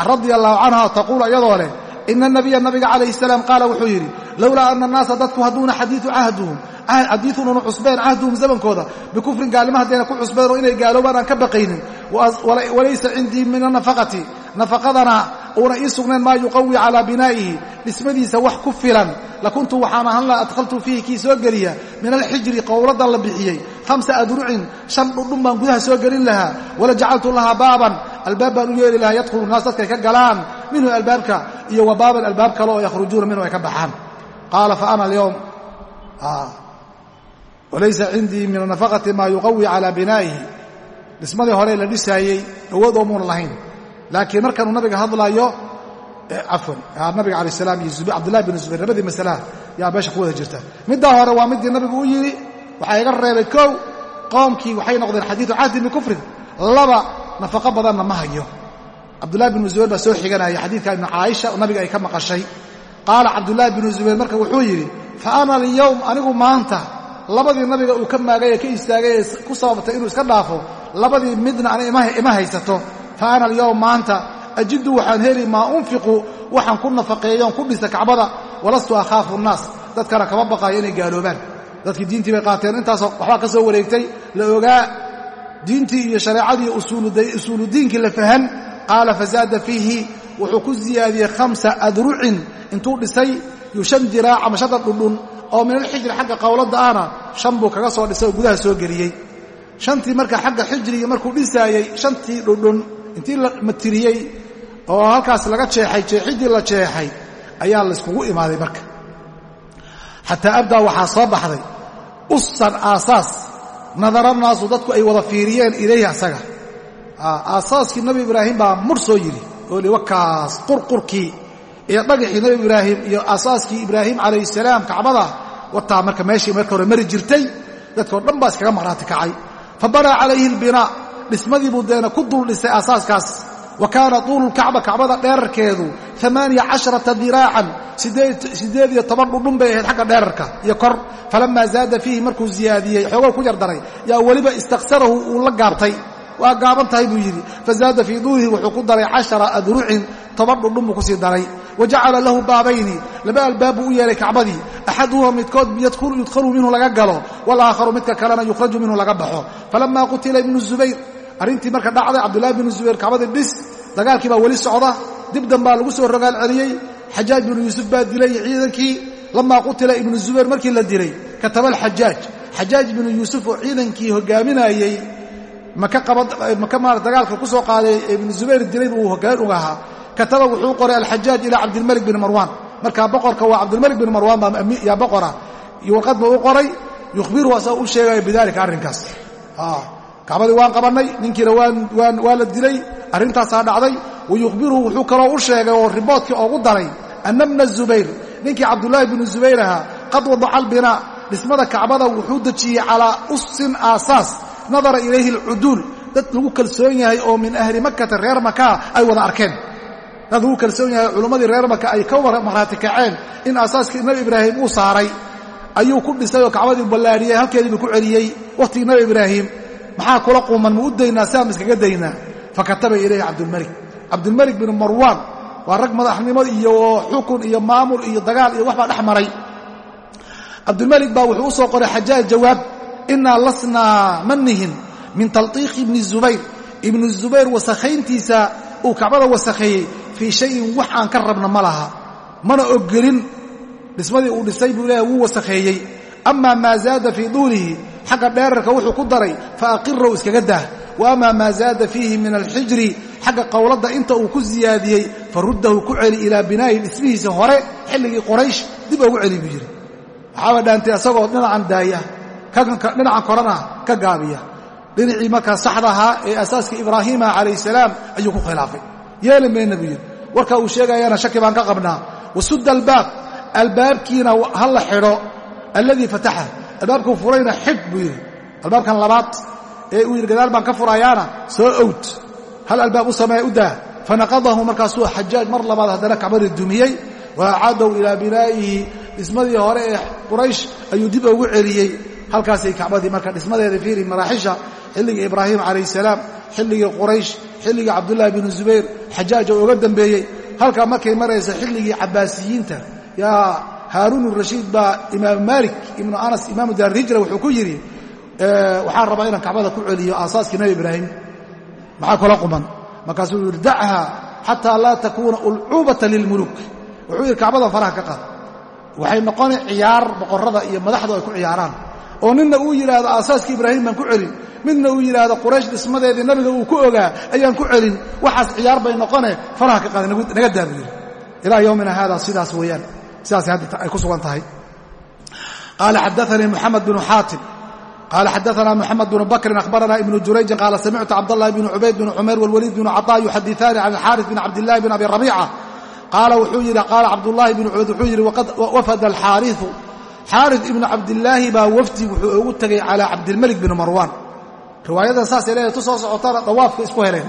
radia allahu canha taquul iyadoo leh ina nabiya nabiga calayhi salaam qaala wuxuu yidhi lowlaa ana annaasa dadku hadduuna xadiiu cahduhum xadiiununu cusbeen cahduhum zamankooda bikufrin gaalnimo haddayna ku cusbeen oo inay gaaloobaan aan ka baqaynin walaysa cindii min anafaqati nafaqadana uuna ii sugnayn maa yuqawi calaa binaa'ihi dhismadiisa wax ku filan. Lakuntu waxaan ahan laha adkhaltu fiihi kii soo geliya min alxijri qowladan la bixiyey. Hamsa adrucin shan dhudhun baan gudaha soo gelin lahaa. Wala jacaltu lahaa baaban. Albaab baan u yeeli lahaa yadkhulu naas dadkay ka galaan. Minhu albaabka iyo wa baaban albaab kale oo yakhrujuuna minhu ay ka baxaan. Qaala fa ana alyowm walaysa cindii min anafaqati maa yuqawi calaa binaa'ihi. Dhismadii hore la dhisaayey awood oomuuna lahayn laakiin markanuu nabiga hadlaayo cafwan nabiga alay salaam iyo cabdullahi bin zubayr labadii masalaha yaa meesha ku wada jirta. Middaa hore waa midii nabigu u yidhi waxaa iga reebay kow qoomkii waxay noqdeen xadiidu cahdin bikufrin laba nafaqo badanna ma hayo. Cabdullahi binu zubayr baa soo xiganaya xadiidka ibnu caaisha nabiga ay ka maqashay. Qaala cabdullaahi binu zubayr marka wuxuu yidhi fa ana alyowm anigu maanta labadii nabiga uu ka maagay ee ka istaagay ee ku sababtay inuu iska dhaafo labadii midna ani ima haysato fa ana maanta ajidu waxaan heli maa unfiqu waxaan ku nafaqeeyoon ku dhisa kacbada walastu akhaafu nnaas. Dadkana kama baqaayo inay gaaloobaan. Dadkii diintii bay qaateen intaasoo waxbaa ka soo wareegtay. La ogaa diintii iyo shareecadii usuuludiinkii la fahan qaala fazaada fiihi wuxuu ku ziyaadiyey khamsa adrucin intuu dhisay yu shan diraac ama shadar dhundhun oo min alxijri xagga qowladda ahna shan buu kaga soo dhisay oo gudaha soo geliyey. Shantii marka xagga xijrigii markuu dhisaayey shantii dhundhun intii matiriyey oo halkaas laga jeexay jeexiddii la jeexay ayaa layskugu imaaday marka. Xataa abdaa waxaa soo baxday usan aasaas nadaranaasu dadku ay wada fiiriyeen ilayhi asaga. Aasaaskii nabi ibraahim baa mur soo yidhi oo wakaas qurqurkii iyo dhagaxii nebi ibraahim iyo asaaskii ibraahim calayhi salaam kacbada wataa marka meeshii marka hore mari jirtay dadkao dhan baa iskaga maqhraati kacay. Fa banaa calayhi albinaa dhismadii buu deena ku dul dhisay asaaskaas wa kaana tuulu lkacba kacbada dheerarkeedu amaaniya casharata diraacan siddeed iyo toban dhudhun bay ahayd xagga dheerarka iyo kor. Falamaa zaada fiihi markuu ziyaadiyey xoogow ku yardaray yaa weliba istaksarahu uu la gaabtay waa gaaban tahay buu yidhi. Fazaada fii duurihi wuxuu ku daray cashara adrucin toban dhudhun buu ku sii daray. Wa jacala lahu baabayni laba albaab buu u yeelay kacbadii. Axaduhuma midkood yudkhalu minhu laga galo walaakharu midka kalena yukhraju minhu laga baxo. Falamaa qutila ibnu zubayr arrintii marka dhacday cabdullahi binu zubayr kacbadii dhis dagaalkii baa weli socda dib dambaa lagu soo rogaal celiyey xajaaj binu yuusuf baa dilay ciidankii lamaa qutila ibnu zubayr markii la dilay kataba alxajaaj xajaaj binu yuusuf oo ciidankii hogaaminayey maka maara dagaalka ku qaaday ibnu zubayr dilay uu hoggaan uga ahaa. Kataba wuxuu qoray alxajaaj ilaa cabdilmalik bin marwaan. Markaa boqorka waa cabdilmalik bin marwaan baa yaa boqora. Warqad buu u qoray yukhbiruhu asagoo u sheegaya bidalika arrinkaas kacbadii waan qabannay ninkiina waa la dilay arrintaasaa dhacday. Wa yukhbiruhu wuxuu kaloo u sheegay oo riboodkii oogu daray anna bna zubayr. Ninkii cabdullaahi binu zubayr ahaa qad wadaca albinaa dhismada kacbada wuxuu dejiyey calaa usin aasaas nadara ilayhi alcuduul. Dad lagu kalsoon yahay oo min ahli makata reer makaa ay wada arkeen. Dad lagu kalsoon yahay culummadii reer maka ay ka marhaati kaceen in aasaaskii nabi ibraahim uu saaray. Ayuu ku dhisay oo kacbadii ballaariyey halkeediibu ku celiyey. Wakhtigii nabi ibraahim maxaa kula quuman? Ma u daynaa siaan iskaga daynaa? Fakataba ilayhi cabdulmalik. Cabdulmalik binu marwaan waa rag madaxnimo iyo xukun iyo maamul iyo dagaal iyo waxbaa dhex maray. Cabdulmalik baa wuxuu u qoray xajaaj jawaab innaa lasnaa manihin min taltiiqi ibni zubayr. Ibnu zubayr wasakhayntiisa uu kacbada wasakheeyey fii shayin wax aan ka rabna ma laha. Mana ogolin dhismadii uu dhisay buu leeyahay wuu wasakheeyey. Amaa maa zaada fii duulihi xagga dheerarka wuxuu ku daray fa aqiraw iskaga dah wa amaa maa zaada fiihi min alxijri xagga qowladda inta uu ku siyaadiyey faruddahu ku celi ilaa binaa'i dhismihiisa hore xilligii qoraysh dib ugu celi buu yidhi. Waxaaba dhaantay asagoo dhinacan daaya dhinacan korana ka gaabiya. Dhinacii markaa saxda ahaa ee asaaskii ibraahiima calayh salaam ayuu ku khilaafay. Yeeli mayna buu yidhi. Warka uu sheegayana shaki baan ka qabnaa. Wasudda albaab albaabkiina ha la xidho alladii fataxa albaabkuu furayna xidh buu yidhi. Albaabkan labaad ee uu yidhi gadaal baan ka furayaana soo owd hal albaab u sameeya u daa. Fanaqadahu markaasuu xajaaj mar labaad haddana kacbadii dumiyey. Wa acaadahu ilaa binaa'ihi dhismadii hore ee quraysh ayuu dib ugu celiyey. Halkaasay kacbadii marka dhismadeeda fiiri maraaxisha xilligii ibraahim calayh salaam xilligii quraysh xilligii cabdullaahi binu zubayr xajaaj oo uga dambeeyey. Halkaa markay maraysa xilligii cabbaasiyiinta. Yaa haaruun rashiid baa imaam maalik ibnu anas imaamu daarihijra wuxuu ku yidhi waxaan rabaa inaan kacbada ku celiyo aasaaskii nebi ibraahim. Maxaa kula quman? Markaasuu yidhi dachaa xataa laa takuuna ulcuubata lilmuluk. Wuxuu yidhi kacbadan faraha ka qaad. Waxay noqona ciyaar boqorrada iyo madaxdu ay ku ciyaaraan. Oo ninna uu yidhaahdo aasaaskii ibraahim baan ku celin. Midna uu yidhaahdo quraysh dhismadeedii nabiga uu ku ogaa ayaan ku celin. Waxaas ciyaar bay noqone faraha ka qaada naga daa buu yidhi ilaa yowmina haada sidaas weeyaan sidaasay hadda ay ku sugan tahay qaala xadaanii muxamed binu xaatim qaala xadaana moxamed bnu bakrin akhbarana ibnu jurayjin qaala samictu cabdallahi bnu cubayd bnu cumayr walwaliid bnu caطaa yuxadiثaani can alxaaris bin cabdillahi bin abi rabiica qaala wuxuu yidhi qaala cabdullaahi bnu cubayd wuxuu yidhi waqad wafada alxaariثu xaari ibnu cabdilaahi baa wafdi wuxuu ugu tegay calaa cabdilmalik bin marwaan riwaayadan saasay leedahay tu soo socotana dawaafka isku heleen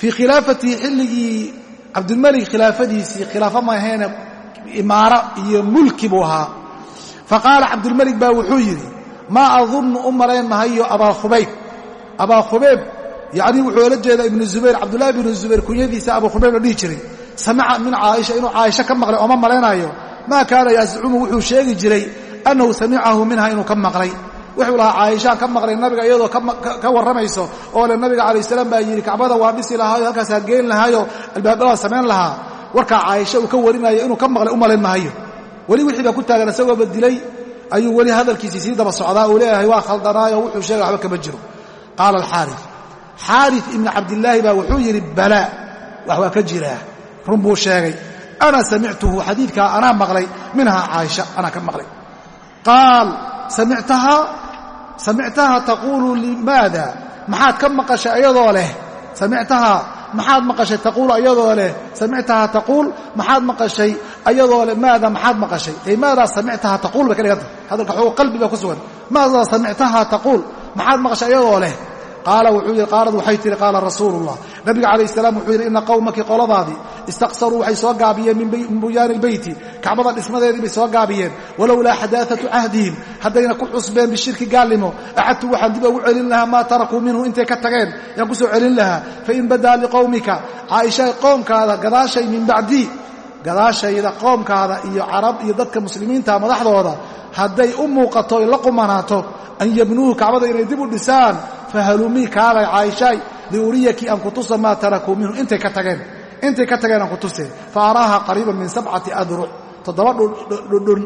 fii khilaafatihi xilligii cabdilmalik khilaafadiisii khilaafo ma ahaene imaaro iyo mulki buu ahaa. Faqaala cabdilmalik baa wuxuu yidhi maa adunnu u malayn mahayo abaa khubayb. Abaa khubayb yacnii wuxuu ola jeedaa ibnu zubayr cabdullaahi binu zubayr kunyadiisa abuu khubayb la dhihi jiray. Samica min caaisha inuu caaisho ka maqlay ooma malaynaayo. Maa kaana yascumu wuxuu sheegi jiray annahu samicahu minha inuu ka maqlay. Wuxuu lahaa caaishaan ka maqlay nabiga iyadoo ka warramayso oo le nabiga calayh salaam baa yidhi kacbada waa dhisi lahaayo halkaasaa geen lahaayo. Albaabdhabaa samayn lahaa warkaa caaisha uu ka warinayo inuu ka maqlay u malayn mahayo weli wixii baa ku taagan isagooba dilay ayuu weli hadalkiisii sii daba socdaa uu leeyahay waa khaldanaayo wuxuu sheegay waxba kama jiro. Qaala alxaari xaari ibni cabdilaahi baa wuxuu yidhi balaa wax waa ka jiraa run buu sheegay ana samictuhu xadiidkaa anaa maqlay minhaa caaisha anaa ka maqlay. Qaal samictahaa taquulu limaada maxaad ka maqashay iyadoo leh samictahaa maxaad maqashay? Taquul ayadoo leh samictahaa taquul maxaad maqashay? Ayadoo leh maada maxaad maqashay? Ay maadaa samictahaa taquul bay ka dhiganta hadalka xoogo qalbi baa ku sugan. Maadaa samictahaa taquul maxaad maqashay? Ayadoo leh qaala wuxuu yidhi qaalad waxay tihi qaala rasuulullah. Nabiga calayh salaam wuxuu yidhi ina qowmaki qoladaadii istaqsaruu waxay soo gaabiyeen min bunyaani ilbeyti kacbada dhismadeedii bay soo gaabiyeen. Walowlaa xadaatatu cahdihim haddayna ku cusbeen bishirki gaalnimo. Axadtu waxaan dib ugu celin lahaa maa tarakuu minhu intay ka tageen. Yaan ku soo celin lahaa. Fain badaa liqowmika caaishaay qoomkaada gadaashay min bacdii. Gadaashayda qoomkaada iyo carab iyo dadka muslimiinta madaxdooda hadday u muuqato la qumanaato an yabnuuhu kacbada inay dib u dhisaan fahalumii kaalay caaishaay liuriyaki an kutusa maa tarakuu minhu. Intay ka tageen intay ka tageen aan kutuse fa araaha qariiban min sabcati adruc toddoba dhudhun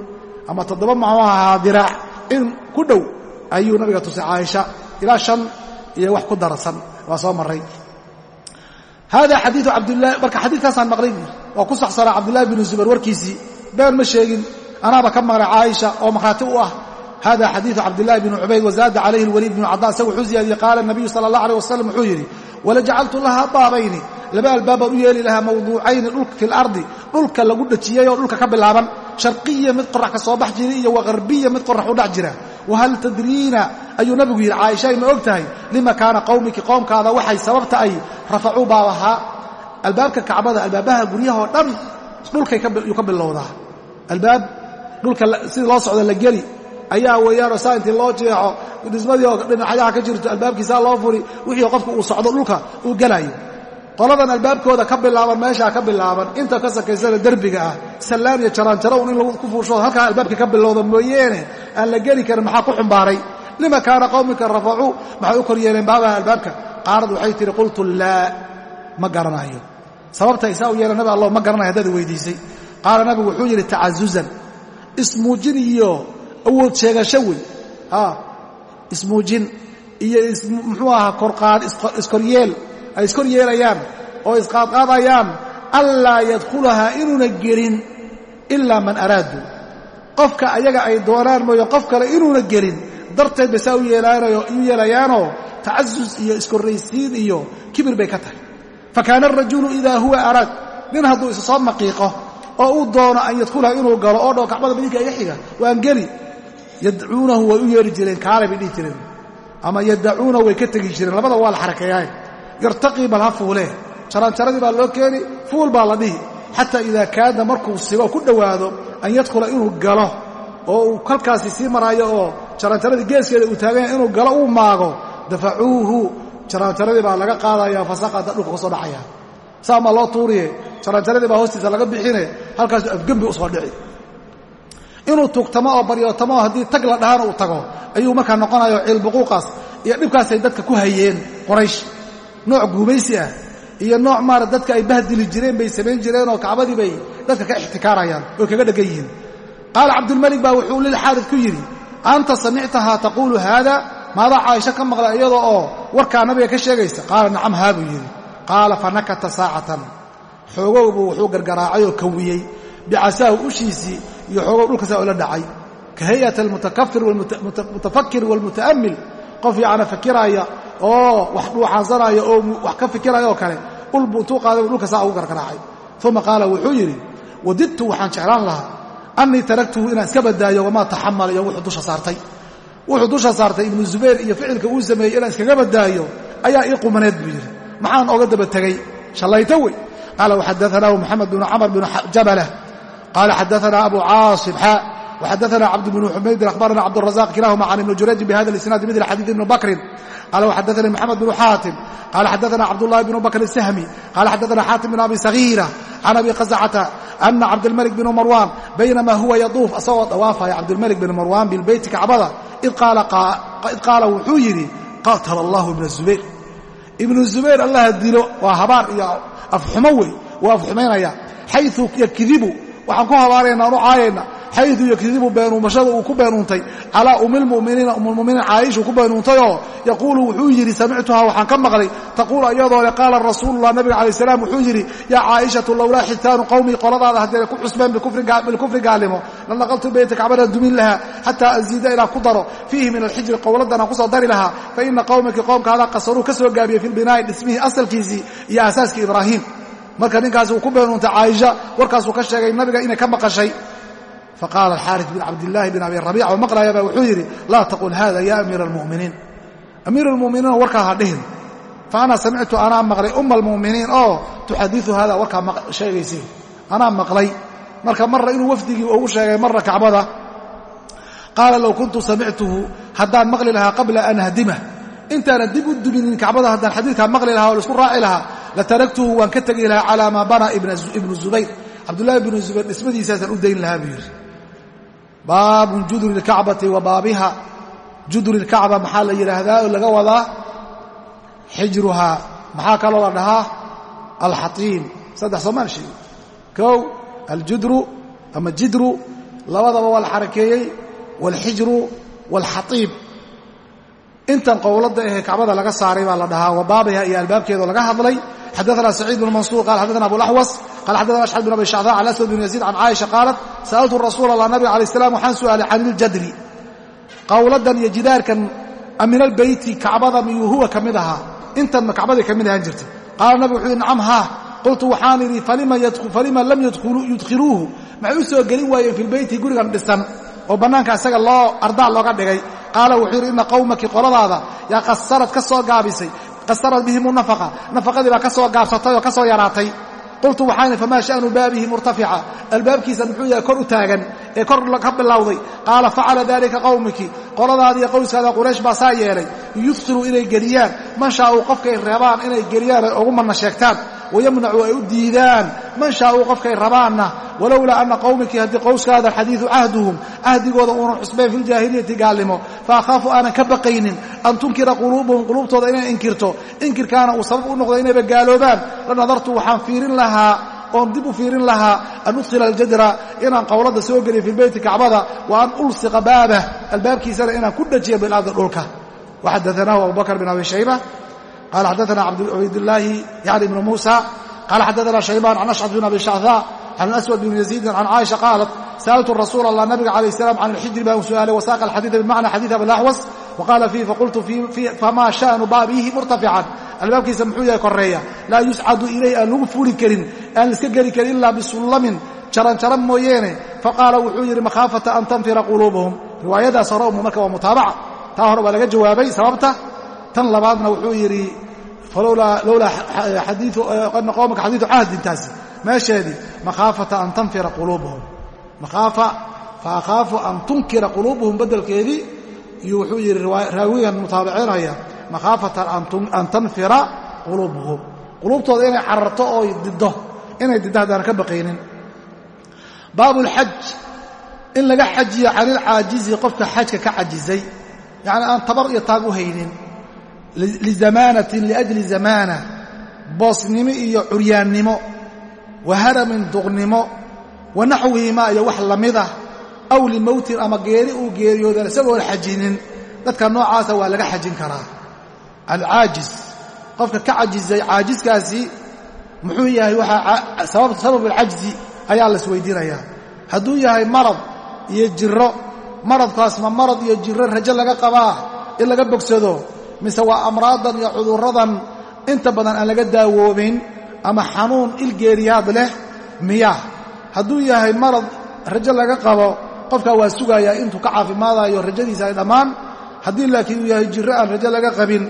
ama toddoba muxuu ahaa diraac in ku dhow ayuu nabiga tusay caaisha ilaa shan iyo wax ku darsan waa soo maray hada xadiiu cabdlahi marka xadiikaasaan maqlay buuri waa ku saxsanaa cabdullahi binu zubayr warkiisii. Been ma sheegin anaaba ka maqlay caaisha oo markhaati u ah hada xadiiu cabdillahi bni cubayd wazaada calayhi lwaliid bnu cadaan isaga wuxuu ziyaadiyey qaala nabiyu sala allah aleh wasalam wuxuu yidhi walajacaltu lahaa baabayni laba albaab baan u yeeli lahaa mawduucayni fi lardi dhulka lagu dhejiyey oo dhulka ka bilaaban sharqiya mid qorax ka soo bax jira iyo waharbiya mid qorax u dhac jira wahal tadriina ayuu nabigu yidhi caaishaay ma og tahay lima kaana qowmiki qoomkaada waxay sababta ay rafacuu baabahaa albaabka kacbada albaabaha guryahoo dhan dhulkayuu ka bilowdaa albaab dhulka sidii loo socdo la geli ayaa weeyaanoo saa intii loo jeexo dhismadii oo dhinaxyaha ka jirto albaabkiisaa loo furi wixii qofka uu socdo dhulka uu gelayo qoladan albaabkooda ka bilaaban meeshaa ka bilaaban inta ka sakaysana derbiga ah sallaan iyo jaraanjaro un in lagu ku fuursho halkaa albaabka ka bilowda mooyeene aan la geli karin maxaa ku xumbaaray? Lima kaana qowmika rafacuu maxay u kor yeeleen baabaha albaabka? Qaarad waxay tihi qultu laa. Ma garanayo sababta isaa u yeelan nabi ma garanayo haddaad weydiisay. Qaala nabigu wuxuu yidhi tacazuzan. Ismuujin iyo awood sheegasho wey ismuujin iyo muxuu ahaa korqaad iskoryeel ay iskor yeelayaan oo isqaadqaadayaan anlaa yadkhulahaa inuuna gelin ilaa man araadu. Qofka ayaga ay doonaan mooye qof kale inuuna gelin darteed bay saa u yeelayaanoo tacasus iyo iskorraysiin iyo kibir bay ka tahay. Fa kaana arajulu idaa huwa araad nin hadduu isa soo maqiiqo oo uu doono an yadkhulaha inuu galo oo dhow kacbada midinka iga xiga waan geli yadcuunahu way u yeeri jireen kaalay bay dhihi jireen. Ama yadacuunahu way ka tegi jireen labada waa la xarakeeyaay yartaqii bal ha fuulee. Jaraanjaradii baa loo keeni fuul baa la dhihi. Xataa idaa kaada markuu sigo ku dhowaado an yadkhula inuu galo oo uu kalkaasi sii maraayo oo jaraanjaradii geeskeeda uu taaganya inuu galo uu maago dafacuuhu. Jaraanjaradii baa laga qaadaya fasaqada dhulka ka soo dhacaya. Saamaa loo tuuriye? Jaraanjaradii baa hoostiisa laga bixine halkaasu afgembi u soo dhici inuu tugtamo oo baryootamo haddii tag la dhahana uu tago ayuu markaa noqonayo ciilbuquuqaas iyo dhibkaasay dadka ku hayeen qoraysh nooc guumaysi ah iyo nooc maara dadka ay bahdili jireen bay samayn jireenoo kacbadii bay dadka ka ixtikaarayaan oo kaga dhegan yihiin. Qaala cabdulmalik baa wuxuu lilxaarid ku yidhi anta samictahaa taquulu haada? Maadaa caaisho ka maqla iyada oo warkaa nabiga ka sheegaysa? Qaala nacam haa buu yidhi. Qaala fanakata saacatan. Xoogow buu wuxuu gargaraacay oo kawiyey. Bicasaahu ushiisii iyo xoogow dhulkasaa ula dhacay. Ka hayat almutafakir waalmuta'ammil qof yacna fakiraaya oo wax dhuuxaansanaya oo wax ka fikiraya oo kale ul buu intuu qaaday dhulka saa ugu gargaraacay. Uma qaala wuxuu yidhi wadidtu waxaan jeclaan lahaa annii taraktuhu inaan iska badaayo wamaa taxamala iyo wuxuu dusha saartay. Wuxuu dusha saartay ibnu zubayr iyo ficilka uu sameeyey inaan iskaga badaayo ayaa ii qumaneed buu yidhi. Maxaan oga daba tegey shallayto wey. Qaala waxadaanaahu moxamed bnu camr bnu jabalah qala xadaana abu caasim xa waxadaana cabd bnu xumaydin ahbarana cabdrazaq kilahuma can ibni jurayjin bihada isnaadi midl xadiid ibni bakrin qala waxadaana maxamed bnu xaatim qala xadaana cabdulahi bnu bakr sahmi qala xadaana xaatim bn abi sagiira can abi qascata ana cabdilmalik bn marwan baynama huwa yaduuf asagoo dawaafaya cabdilmalik bn marwan bilbeyti kacbada id qaala wuxuu yidhi qaatala allahu ibna zubayr ibnu zubayr allaha dilo waa habaar iyo afxumo wey wuu afxumaynaya xayu yakdibu waxaan ku habaarayna anu caayayna. Xayu yakdibu beenuumashada uu ku beenuuntay. Calaa umilmuminiina umulmuminiin caaishuu ku beenuuntayoo yaquulu wuxuu yidhi samictuhaa waxaan ka maqlay. Taquulu iyadoo le qaala rasuululah nabiga calayi salaam wuxuu yidhi yaa caaishatu lowlaa xitaanu qowmii qoladaada haddayna ku xusmeen bilkufri gaalnimo la naqaltu beyta kacbadan dumin lahaa xataa aziida inaan ku daro. Fiihi min alxijri qowladan aan ku soo dari lahaa. Fa ina qowmaki qowmkaada qasaruu ka soo gaabiyey fi lbinaa'i dhismihii asalkiisii iyo aasaaskii ibraahiim marka ninkaasi uu ku beenuuntay caaisha warkaasuu ka sheegay nabiga inay ka maqashay. Faqaala alxaaris bin cabdillaahi bin abi rabiica oo maqlayaba wuxuu yidhi laa taqul hada ya amiira almu'miniin. Amiir almu'miniin warkaa ha dhihin. Fa samictu anaa maqlay umma almu'miniin oo tuxadiu hada warkaa sheegaysay anaa maqlay. Marka marra inuu wafdigii ugu sheegay marra kacbada qaala low kuntu samictuhu haddaan maqli lahaa qabla an ahdimah intaanan dib u duminin kacbada haddaan xadiidkaa maqli lahaa oo la isku raaci lahaa la taraktuhu waan ka tegi lahaa calaa maa banaa ibnu zubayr. Cabdullahi ibnu zubayr dhismadiisaasaan u dayn lahaa buu yidhi. Baabun juduri lkacbati wa baabiha. Juduri lkacba maxaa la yidhaahdaa oo laga wadaa? Xijruhaa maxaa kaloo la dhahaa? Alxatiim saddex soomaan sheegi kow aljudru ama jidru labadaba waa la xarakeeyey. Waalxijru waalxatiib intan qowlada ahee kacbada laga saaray baa la dhahaa wa baabiha iyo albaabkeedao laga hadlay. Xadaana saciid bn mansuur qala xadana abuaxwas qala xadana ashxad bin abi shacdaa an aswad bin yaziid can caaisha qaalat sa'altu rasuula allah nabiga alay salam waxaan su'aalay can iljadri qowladan iyo jidaarkan min albeyti kacbada miyuu huwa ka mid ahaa intan kacbaday ka mid ahaan jirta qaala nabigu wuxuu yidhi nacam haa qultu waxaan idhi falima lam yudkhiluuhu. Maxay u soo gelin waayeen fi lbeyti gurigan dhisan oo bannaanka isaga loo ardaa looga dhigay qaala wuxuu yidhi ina qowmaki qoladaada yaa qasarad ka soo gaabisay qasarad bihim nafaqa nafaqadii baa ka soo gaabsatay oo ka soo yaraatay. Qultu waxaan famaa sha'nu baabihi murtafica. Albaabkiisa muxuu yahay kor u taagan ee kor ka bilowday. Qaala facala dalika qowmiki qoladaada iyo qowskaada quraysh baa saa yeelay yudkhilu inay geliyaan. Man shaa'uu qofkay rabaan inay geliyaan ay ugu manna sheegtaan wayamnacu ay u diidaan man shaa'uu qofkay rabaanna walowlaa anna qowmikii haddii qowskaada xadiidu cahduhum cahdigooda uunan xusbayn fi ljaahiliyati gaalnimo fa akhaafu aanan ka baqaynin an tunkira quluubuhum quluubtooda inay inkirto inkirkaana uu sabab u noqdo inayba gaaloobaan la nadartu waxaan fiirin lahaa oon dib u fiirin lahaa an udkhila aljadra inaan qowladda soo geliyo fi beyti kacbada wa an ulsiqa baabah albaabkiisana inaan ku dhajiyo bilardi dhulka waxadaanahu abubakr bin abi shayba qala xadaana cabdillaahi yani ibnu muusa qala xadaana shaybaan can ashcad bin abi shacdaa can aswad bin yaziidin can caaisha qaalat sa'altu rasuula allah nabiga calayh salam can alxijri baan su'aalay wasaaqa alxadiida bimacna xadiid abilaxwas waqaala fiihi faqultu famaa sha'nu baabihi murtafican albaabkiisa muxuu yahay koreeya laa yuscadu ilayh aan lagu fuuli karin aan laiska geli karin ilaa bisullamin jaranjaran mooyeene faqaala wuxuu yidhi makhaafata an tanfira quluubuhum riwaayadaas hore umu marka waa mutaabaca taa hore waa laga jawaabay sababta tan labaadna wuxuu yidhi lowlaa ana qowmaka xadiidu cahdintaasi meesheedii makhaafata an tanfira quluubuhum makhaafa fa akhaafu an tunkira quluubuhum beddelkeedii iyo wuxuu yidhi raawigan mutaabicinaya makhaafatan an tanfira quluubuhum quluubtooda inay cararto oo diddo inay diddo haddaan ka baqaynin baabu lxaj in laga xajiyo can ilcaajizi qofka xajka ka cajizay yacni aan tabar iyo taag u haynin lizamaanatin liajli zamaana boosnimo iyo curyaannimo. Wa haramin duqnimo. Wa naxwihimaa iyo wax la mid ah aw limowtin ama geeri uu geeriyoodan isagoon xajinin. Dadka noocaasa waa laga xajin karaa. Alcaajiz qofka ka cajizay caajiskaasi muxuu yahay waxaa sabab alcajzi ayaa la isweydiinayaa hadduu yahay marad iyo jiro maradkaas ma marad iyo jiro rajo laga qabaa in laga bogsado mise waa amraadan iyo cudurradan inta badan aan laga daawoobayn ama xanuun ilgeeriyaad leh miya. Hadduu yahay marad rajo laga qabo qofkaa waa sugayaa intuu ka caafimaadayo rajadiisa ay dhammaan. Haddii laakiin uu yahay jirro aan rajo laga qabin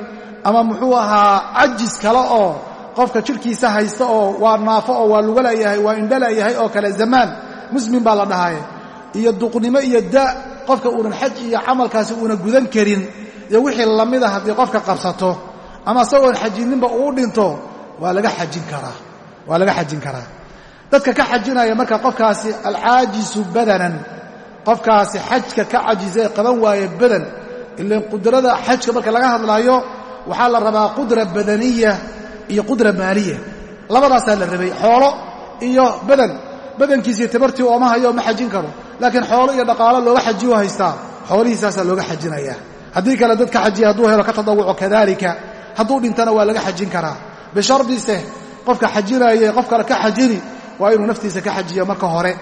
ama muxuu ahaa cajis kale oo qofka jidhkiisa haysta oo waa naafo oo waa lugalayahay waa indhalayahay oo kale zamaan musmin baa la dhahay iyo duqnimo iyo da qofka uunan xaj iyo camalkaasi uuna gudan karin iyo wixii lamida haddii qofka qabsato ama isagoon xajininba uu dhinto waa laga xajin karaa waa laga xajin karaa. Dadka ka xajinaya marka qofkaasi alcaajisu badanan qofkaasi xajka ka cajisee qaban waaye badan ilan qudrada xajka marka laga hadlaayo waxaa la rabaa qudra badaniya iyo qudra maaliya. Labadaasaa la rabay xoolo iyo badan. Badankiisiiyo tabartii ooma hayo ma xajin karo. Laakiin xoolo iyo dhaqaalo looga xajiyo haystaa xoolihiisaasaa looga xajinayaa haddii kale dadka xajiya hadduu helo ka tadawuco kadalika hadduu dhintana waa laga xajin karaa. Bishardise qofka xajinaya qof kale ka xajini waa inuu naftiisa ka xajiyo marka hore.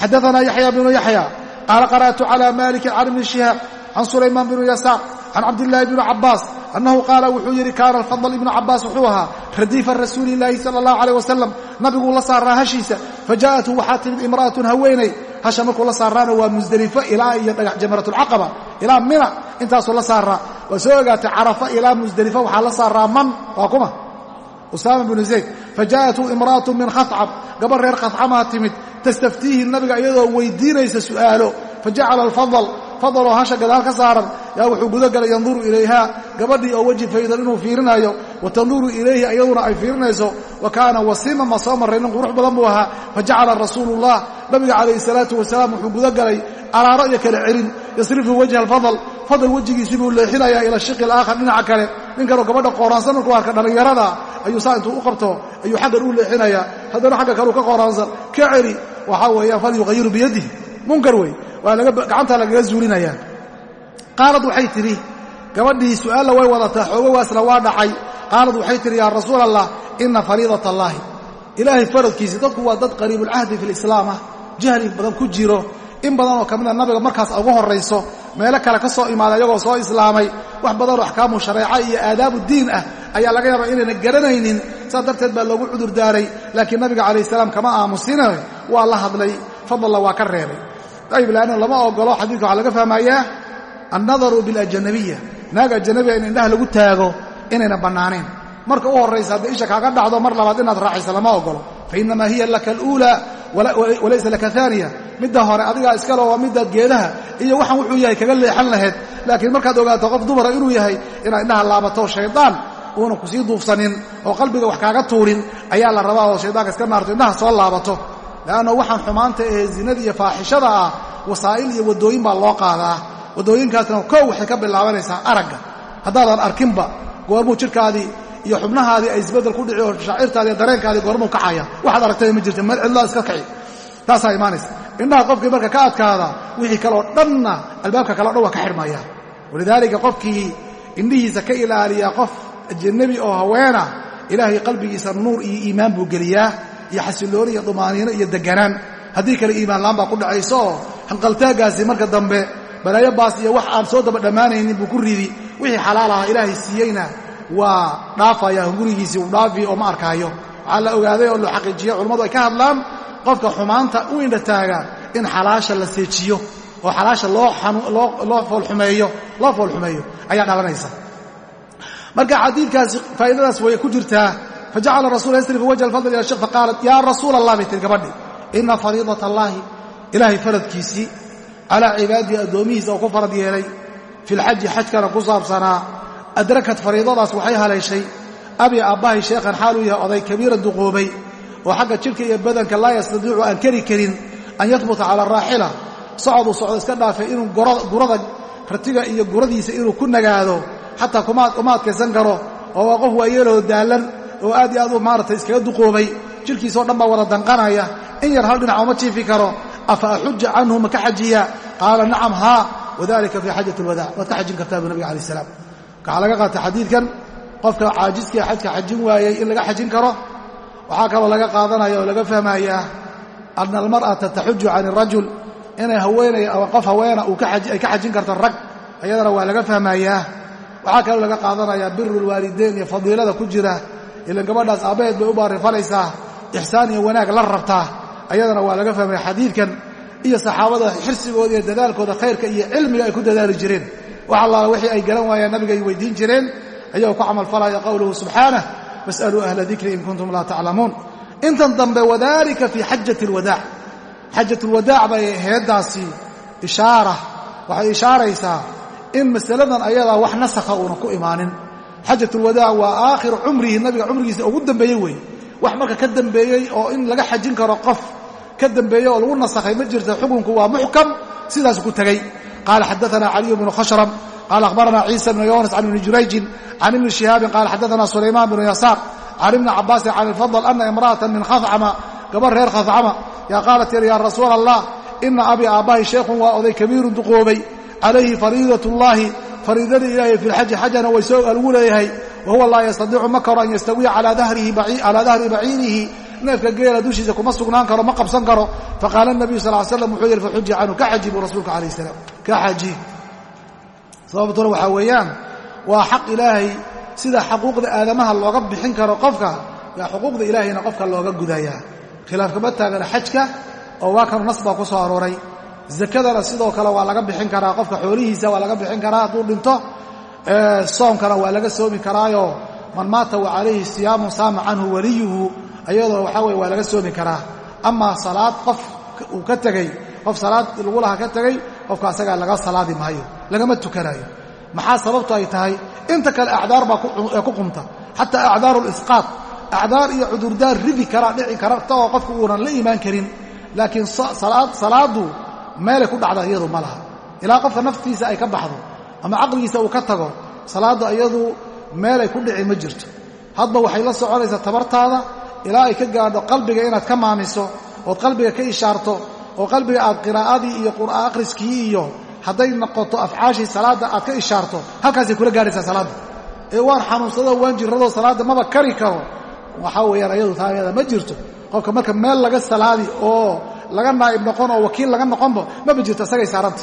Xadaanaa yaxya bnu yaxya qaala qara'tu cala malikin can ibni shihaab can sulaymaan bnu yasaar can cabdillaahi bni cabaas annahu qaala wuxuu yidhi kaana alfadl ibnu cabaas wuxuu ahaa radiifa rasuuli illaahi sala allahu aleyh wasalam nabiguu la saaraa hashiisa faja'athu waxaa timid imra'atun haweenay hasha markuu la saaraana waa musdelifo ilaa iyo dhagax jamaratulcaqaba ilaa mina intaasuu la saaraa. Waa soo ogaatay carafa ilaa musdelifo waxaa la saaraa man waa kuma? Usaama bnu zayd faja'athu imra'atu min khacab gabar reer khacamaha timid tastaftiihi nabiga iyadoo weydiinaysa su'aalo. Fajacala alfadl fadaloo hasha gadaal ka saaran yaa wuxuu guda galay yanduru ilayha gabadhii oo weji faydan inuu fiirinayo wa tanduru ilayhi iyaduna ay fiirinayso wa kaana wasiiman ma soo marray nin qurux badan buu ahaa fajacala rasuulullah nabiga calayhi salaatu wasalaam wuxuu guda galay araaro iyo kala celin yasrifu wajha alfadl fadal wejigiisii buu leexinayaa ila shiqi alaakhar dhinaca kale nin kaloo gabadha qooraansan markuu arka dhallinyarada ayuu saa intuu u qabto ayuu xaggan u leexinayaa haddana xagga kaleu ka qooraansan ka celi waxaa weeyaan fal yuqayiru biyadihi munkar wey waa gacantaa lagaga zuulinaya qaalad waxay tidhi gabadhii su'aalla way wadataa xoogowaasna waa dhacay. Qaalad waxay tidhi yaa rasuul allah ina fariidat allaahi ilaahay faradkiisi dadku waa dad qariibulcahdi fi lislaam ah. Jahli badan ku jiro in badanoo ka mida nabiga markaas ugu horrayso meelo kale ka soo imaaday iyagoo soo islaamay. Wax badanoo axkaamu shareeca iyo aadaabu diin ah ayaa laga yaabaa inayna garanaynin. Saas darteed baa loogu cudur daaray. Laakiin nabiga calayh salaam kama aamusine waa la hadlay. Fadalla waa ka reebay ayb laanna lama ogolo xadiidka waxaa laga fahmayaa annadaru biاlajanabiya naag ajanabiya in indhaha lagu taago inayna bannaanayn marka u horraysa hadday isha kaaga dhacdo mar labaad inaad raaxaysa lama ogolo fainamaa hiya laka aluulaa walaysa laka aaniya midda hore adigaa iskale waa midda geedaha iyo waxaan wuxuu yahay kaga leexan lahayd laakiin markaad ogaato qof dumara inuu yahay inaad indhaha laabato shaydaan uuna ku sii duufsanin oo qalbiga wax kaaga tuurin ayaa la rabaa oo shaydaanka iska naarto indhaha soo laabato leanna waxaan xumaanta ahee zinada iyo faaxishada ah wasaa'il iyo waddooyin baa loo qaadaa waddooyinkaasna kow waxay ka bilaabanaysaa aragga haddaadan arkinba goormuu jidhkaadii iyo xubnahaadii ay isbeddel ku dhici oo shaacirtaadi dareenkaadii goormuu kacaya waxaad aragtay ma jirta meel cidlaa iska kici taasaa imaanaysa indhaha qofkii marka ka adkaada wixii kaleo dhanna albaabka kaleo dhan waa ka xidhmaya walidaalika qofkii indhihiisa ka ilaaliyaa qof ajanabi oo haweena ilaahay qalbigiisa nuur iyo iimaan buu geliyaa iyo xasillooni iyo dumaaniino iyo deganaan. Haddii kale iimaanlaan baa ku dhacayso oo hanqaltaaggaasi marka dambe balaayo baas iyo wax aan soo daba dhammaanaynin buu ku ridi wixii xalaal aha ilaahay siiyeyna waa dhaafaya hungurigiisii uu dhaafi oo ma arkaayo. Waxaa la ogaaday oo loo xaqiijiyo culammadu ay ka hadlaan qofka xumaanta u indhataaga in xalaasha la seejiyo oo xalaasha loo foolxumeeyo loo foolxumeeyo ayaa dhalanaysa. Marka xadiidkaasi faa'idadaas way ku jirtaa fajacala rasul yasrifu wajha alfadl ila shekh faqaalat yaa rasuula allah bay tiri gabadhi ina fariidat allaahi ilaahay faradkiisii calaa cibaadihi addoomihiisa oo ku farad yeelay fi lxaji xajkana ku saabsanaa adrakat fariidadaas waxay haleeshay abi aabbahay sheekhan xaaluu yahay oday kabiira duqoobay oo xagga jidhka iyo badanka laa yastadiicu aan keri karin an yahbuta cala araaxila socoduu socdo iska dhaafay inuu gurada ratiga iyo guradiisa inuu ku nagaado xataa uma adkaysan karo oo waa qof waayeeloo daallan oo aad iyo aad u maaratay iskaga duqoobay. Jidhkiisao dhan baa wada danqanaya. In yar hal dhinac uma jiifi karo. Afa axuja canhu ma ka xajiya? Qaala nacam haa wadalika fii xajat alwadaac waad ka xajin kartaa nabiga alai salaam. Waxaa laga qaatay xadiidkan qofka caajiskii xajka xajin waayey in laga xajin karo. Waxaa kaloo laga qaadanaya oo laga fahmayaa ana almar'ata taxuju can irajul inay haweenay ama qof haweena ay ka xajin karto rag. Ayadana waa laga fahmayaa waxaa kaloo laga qaadanayaa biru lwaalideyn iyo fadiilada ku jira ilan gabadhaas aabbaheed bay u baarifalaysaa ixsaan iyo wanaag la rabtaa. Ayadana waa laga fahmaya xadiidkan iyo saxaabada xirsigooda iyo dadaalkooda khayrka iyo cilmiga ay ku dadaali jireen. Wax allaala wixii ay garan waayeen nabiga ay weydiin jireen. Ayagoo ku camalfalaya qowluhu subxaanah fas'aluu ahla dikri in kuntum laa taclamuun intan dambe wadalika fii xajat alwadaac xajat alwadaac bay heeddaasi ishaara waxay ishaaraysaa in masaladan ayadaa wax nasakha uuna ku imaanin xajat ulwadaac waa aakhiru cumrihi nabiga cumrigiisa ugu dambeeyey weeye wax marka ka dambeeyey oo in laga xajin karo qof ka dambeeyey oo lagu nasakhay ma jirta xukunku waa muxkam sidaas ku tegey qaala xadaana caliyu bnu khashram qaala akhbarana ciisa bnu yunas can ibni jurayjin can ibni shihaabin qaala xadaana sulaymaan bnu yasaar can ibni cabaasin can ilfadl ana imra'atan min khacama gabar reer khacama yaa qaalat yar yaa rasuula allah ina abii aabbahay sheekhun waa oday kabiirun duqoobay calayhi fariidat ullaahi fariidadii ilaahay fi lxaji xajana way soo lagu leeyahay wa huwa laa yastadiicu ma karo an yastawiya calaa dahri baciirihi neefka geela dushiisa kuma sugnaan karo ma qabsan karo. Faqaala nabiyu sal slam wuxuu yidhi faxuji canhu ka xaji rasuulka alayh salaam ka xaji sababtuna waxaa weeyaan waa xaq ilaahay sida xuquuqda aadamaha looga bixin karo qofka yaa xuquuqda ilaahayna qofka looga gudayaa. Khilaaf kama taagana xajka oo waa kanu nas baa ku soo arooray zakadana sidoo kale waa laga bixin karaa qofka xoolihiisa waa laga bixin karaa hadduu dhinto soomkana waa laga soomi karaayo. Man maata wa calayhi siyaamun saama canhu waliyuhu ayadoo waxaa weye waa laga soomi karaa. Amaa salaad qof uu ka tegey qof salaad lagu laha ka tegey qofka asagaa laga salaadi maayo lagama tukanayo maxaa sababtu ay tahay? Inta kale acdaar baa ku qumta xataa acdaaru lisqaad acdaar iyo cudurdaar ridi karaa dhici karta oo qofku uunan la imaan karin. Laakiin salaaddu meelay ku dhacda iyadu ma laha. Ilaa qofka naftiisa ay ka baxdo ama caqligiisa uu ka tago salaadda iyadu meelay ku dhici ma jirto. Hadba waxay la soconaysaa tabartaada ilaa ay ka gaadho qalbiga inaad ka maamiso ood qalbiga ka ishaarto oo qalbiga aad qiraa'adii iyo qur'aan akhriskii iyo hadday noqoto afcaashii salaadda aad ka ishaarto halkaasay kula gaadhaysaa salaadda. Ee waan xanuunsado waan jirradoo salaadda maba kari karo. Waxaa weeyaan ayadu taayada ma jirto. Qofka marka meel laga salaadi oo laga naa'ib noqon oo wakiil laga noqonba maba jirto isagay saaranta.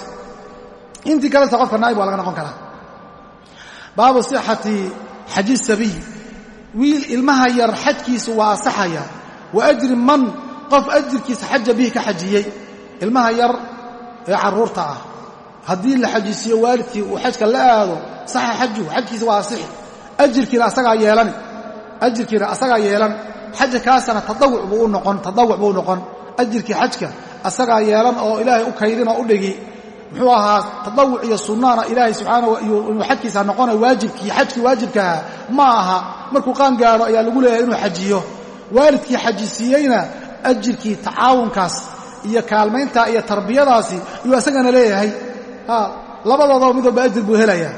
Intii kalesa qofka naa'ib waa laga noqon karaa. Baabu sixati xaji sabiy. Wiil ilmaha yar xajkiisu waa asaxaya wa ajri man qof ajirkiisa xaja bihi ka xajiyey. Ilmaha yar ee carruurta ah. Haddii la xajisiiyo waalidkii uu xajka la aado saxa xajuhu xajkiisa waa asixi ajirkiina asagaa yeelani. Ajirkiina asagaa yeelan. Xaja kaasana buu u noqon tadawuc buu noqon ajirkii xajka asagaa yeelan oo ilaahay u kaydin oo u dhigi. Muxuu ahaa tadawuc iyo sunnaana ilaahay subxaana inuu xajkiisa noqona waajibkii xajkii waajibkaha ma aha. Markuu qaan gaadho ayaa lagu leeyahay inuu xajiyo. Waalidkii xajisiiyeyna ajirkii tacaawunkaas iyo kaalmayntaa iyo tarbiyadaasi iyuu asagana leeyahay. Labadoodaba mid walba ajir buu helayaa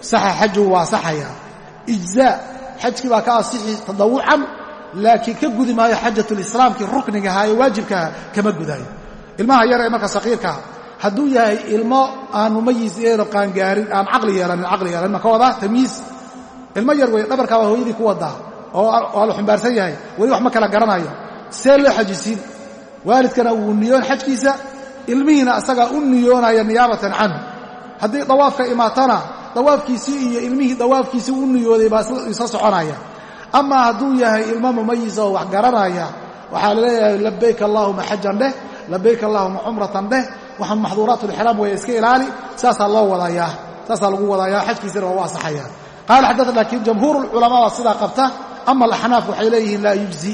saxa xaju waa saxaya. Ijzaa xajkii baa ka asixi tadawucan laakiin ka gudi maayo xajatulislaamkii ruknigahaa ee waajibkaha kama gudaayo ilmaha yar ee marka saqiirkaa hadduu yahay ilmo aan mumayis eeno qaangaarin aan caqli yeelanin caqli yeelanin ma ka wadaa? Tamyiis ilmo yar wey dhabarkaa waa hooyadii ku wadaa oo la xumbaarsan yahay weli wax ma kala garanayo. See loo xajisiin waalidkana wuu niyoon xajkiisa ilmihiina asagaa u niyoonaya niyaabatan canhu haddii dawaafka imaatana dawaafkiisii iyo ilmihii dawaafkiisii u niyooday baa isla soconaya amaa hadduu yahay ilmo mumayisa oo wax garanaya waxaa la leeyahay labayk allaahuma xajan dheh labayk allaahuma cumratan dheh waxaan maxduuraatulixraam weeye iska ilaali saasaa loo wadayaa saasaa lagu wadayaa xajkiisina waa u asaxaya qaala xaddaa laakiin jamhuurulculamaa baa sidaa qabta ama alaxnaaf waxay leeyihiin laa yujzi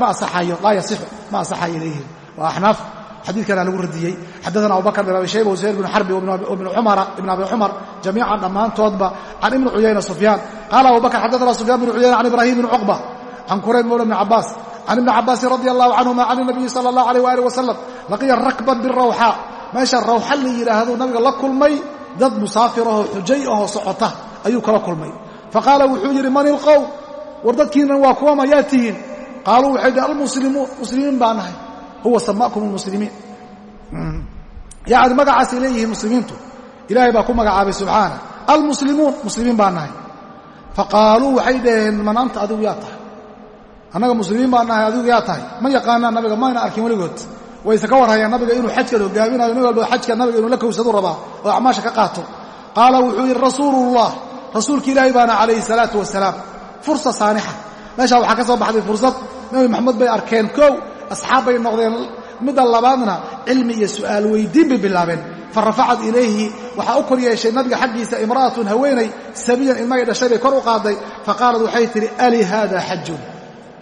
ma asaxayo laa yasixu ma asaxayo leeyihiin. Waa axnaaf xadiidkana lagu radiyey. Xadaana abubakr bin abi shayba wasuhayl bin xarbi ibn abi cumar jamiican dhammaantoodba can ibni cuyayna sufyaan. Qaala abubakr xadaana sufyaan bin cuyayna can ibrahim bin cuqba can kurayb mawla bni cabaas can ibni cabaasin radi allahu canhuma can inabiyi sala allah alayh waalih wasalam laqiya rakban birawxa meesha rawxa la yidhaahdo nabiga la kulmay dad musaafir ahoo xujay ahoo socota ayuu kala kulmay. Faqaala wuxuu yidhi man ilqowm war dadkiinan waa kuwa mayaa tihiin? Qaaluu waxay dhi almuslimuun muslimiin baa nahay huwa samaakum almuslimiin. Yacni magacaasay leeyihiin muslimiintu ilaahay baa ku magacaabay subxaana almuslimuun muslimiin baa nahay. Faqaaluu waxay dhaheen man anta adigu yaa tahay. Annaga muslimiin baa nahay adigu yaa tahay. Ma yaqaanaa nabiga mayna arkin weligood. Wayse ka warhayaan nabiga inuu xajkan hogaaminayo nin walba xajka nabiga inuu la kowsadu rabaa oo acmaasha ka qaato. Qaala wuxuu yidhi rasuuluullah rasuulka ilaahay baana calayhi salaatu wasalaam. Fursa saanixa. Meeshaa waxaa ka soo baxday fursad. Nabi maxamed bay arkeen asxaab bay noqdeen midda labaadna cilmi iyo su'aal weyddiin bay bilaabeen. Fa rafacad ilayhi waxaa u kor yeeshay nabiga xaggiisa imra'atun haweenay sabiyan ilmagay dhashay bay kor u qaaday. Fa qaalad waxay tidhi ali haada xajun?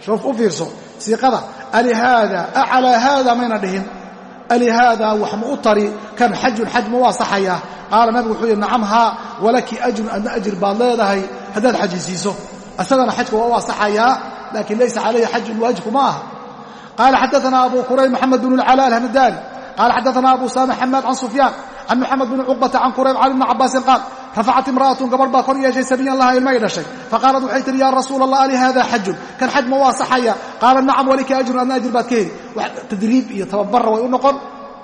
Shuf u fiirso siiqada ali haada acalaa haada mayna dhihin. Ali haadaa wax ma u tari kan xajun xaj ma u asaxayaa qaala nabigu wuxuu yidhi nacam haa walaki ajrun adna ajir baad leedahay haddaad xajisiiso isagana xajka waa u asaxayaa laakiin laysa calayhi xajun waajibku ma aha qaala xadaana abu kurayb maxamed bn اlcala alhamdaani qaala xadaana abu saame xamaad can sufyaan can moxamed bni cuqbata can kurayb can ibni cabaasin qaal rafacat imra'atun gabadh baa kor yeeshay sabiyan laha ilmay dhashay faqaalat waxay tihi yaa rasuula allah ali hada xajun kan xaj ma u asaxaya qaala nacam walika ajrun adna ajir baad ka heli tadriib iyo tababarra way u noqon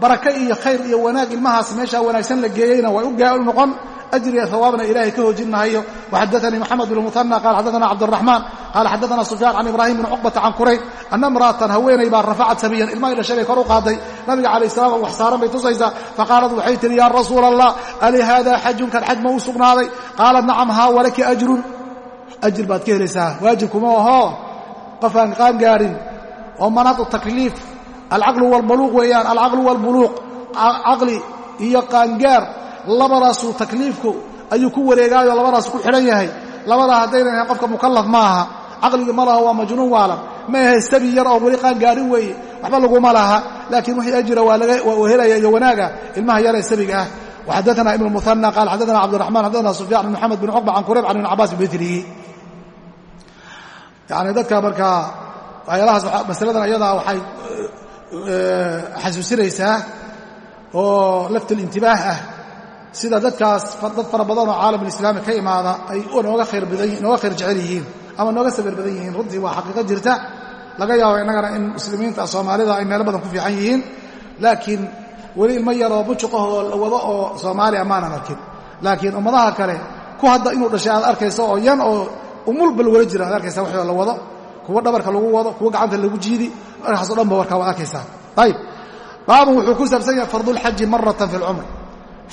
baraka iyo khayr iyo wanaag ilmahaas meeshaa wanaagsan la geeyeyna way u noqon ajriya hawaabna ilahay ka hoojinmahayo waxadaanii moxamed bn muana qaal xadaana cabdiraxmaan qaala xadaana sufyaan can ibraahim bn cuqbata can qurayn ana imra'atan haweenay baa rafacad sabiyan ilmahay dhashay bay kor u qaaday nabiga calayh salam wax saaran bay tusaysaa faqaalad waxay tihi yaa rasuula allah ali haada xajun kan xaj ma u sugnaaday qaalat nacam haa walaki ajrun ajir baad ka helaysaa waajibkuma ahoo qof aan qaan gaadhin oo manaatu takliif alcaqlu walbaluuq weeyaan alcaqlu walbuluuq caqli iyo qaangaar labadaasuu takliifku ayuu ku wareegaayo labadaas ku xidhan yahay. Labadaa haddaynan ahayn qofka mukallaf ma aha caqligi ma laha waa majnuun waalan ma ahe sabi yar oo weli qaan gaadhin weeye. Waxba laguma laha laakiin wixii ajira waa uu helaya iyo wanaaga ilmaha yaree sabiga ah. Waxadaana ibn muana qaal xadaana cabdiraxman xadaana sufyan bn moxamed bin cuqba can qurayb can ibn cabaas bimilihi yani dadka markaa waxyaalahaas masaladan ayadaa waxay xasuusinaysaa oo laftulintibaah ah sida dadkaas dad fara badan oo caalamulislaami ka imaada ay nooga khayr jecel yihiin ama nooga sabir badan yihiin. Runtii waa xaqiiqo jirta. Laga yaabo innagana in muslimiinta soomaalida ay meelo badan ku fiican yihiin. Laakiin weli ilmo yaroo bujuqahoo la wado oo soomaaliya maanan arkin. Laakiin ummadaha kale ku hadda inuu dhashay aad arkayso oo yan oo umulba lagula jira aad arkaysa wax la wado. Kuwa dhabarka lagu wado kuwa gacanta lagu jiidi markaasoo dhan ba warkaa waad arkaysaa. Ayib baabun wuxuu ku saabsan yahay fardulxaji maratan fi lcumr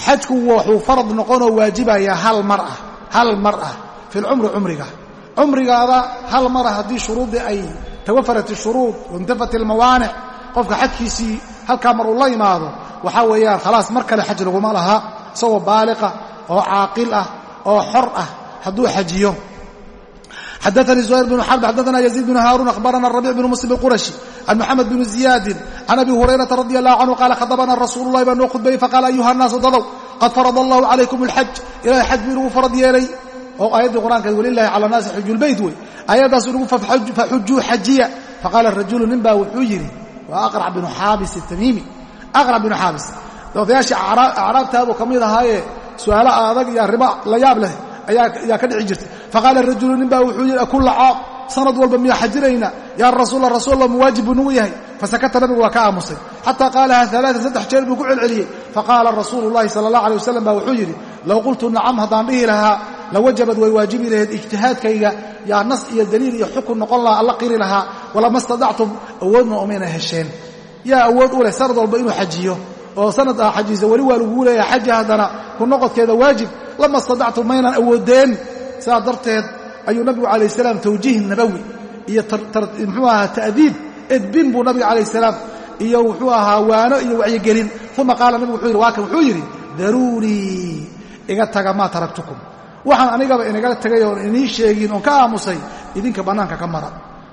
xajku wuxuu farad noqonoo waajibayaa hal mar ah hal mar ah fi lcumri cumriga. Cumrigaada hal mara haddii shuruuddii ay tawafarat ishuruud waintafat ilmawaanic qofka xajkiisii halkaa mar uu la yimaado waxaa weeyaan khalaas mar kale xaj laguma laha isagoo baaliqa oo caaqil ah oo xor ah hadduu xajiyo xadaanii zuhayr bn xarb xadaana yaziid bn haaruun akhbarana rabic bn muslim اqurashi can moxamed bn ziyaadin can abi hurayrata radi allahu canhu qaala khadabana rasuulu llahi baa noo khudbayey faqaala ayuha nnaasu dadow qad farad allahu calaykum alxaj ilahay xaj buu inugu farad yeelay oo aayaddii qur'aankeed walilahi cala naasi xujulbeyt wey aayaddaas inugu faxujuu xajiya faqaala rajulu nin baa wuxuu yidhi waa aqrac binu xaabis atamiimi aqrac binu xaabis odayaashii acraabtaabuu ka mid ahaaye su'aalo adag iyo arrimo la yaab leh ayaa ka dhici jirtay. Faqaala rajulu nin baa wuxuu yidhi akulla caam sanad walba miyaa xajirayna? Yaa rasuula rasuulla muwaajib buu nugu yahay. Fasakata nabigu waa ka aamusay. Xataa qaalaha alaaan saddex jeer buu ku celceliyey. Faqaala rasuulu llahi sala allah alay wasalam baa wuxuu yidhi low qultu nacam haddaan dhihi lahaa lawajabad way waajibi lahayd ijtihaadkayga. Yaa nas iyo daliil iyo xukun noqon lahaa alla qiri lahaa. Walama stadactum awoodna umayna hesheen. Yaa awood u leh sanad walba inuu xajiyo oo sanad aa xajiisa weli waa laguu leeyahay xaji haddana ku noqodkeeda waajib. Lama stadactum maynan awoodeen. Sidaa darteed ayuu nabigu calayh salaam tawjiih nabawi iyo muxuu ahaa ta'diib edbin buu nabiga calayh salaam iyo wuxuu ahaa waano iyo wacyigelin. Uma qaala nabigu wuxuu yidhi waa kan wuxuu yidhi daruunii iga taga maa taraktukum. Waxaan anigaba inagala tegay oon inii sheegin oon ka aamusay idinka bannaanka ka mara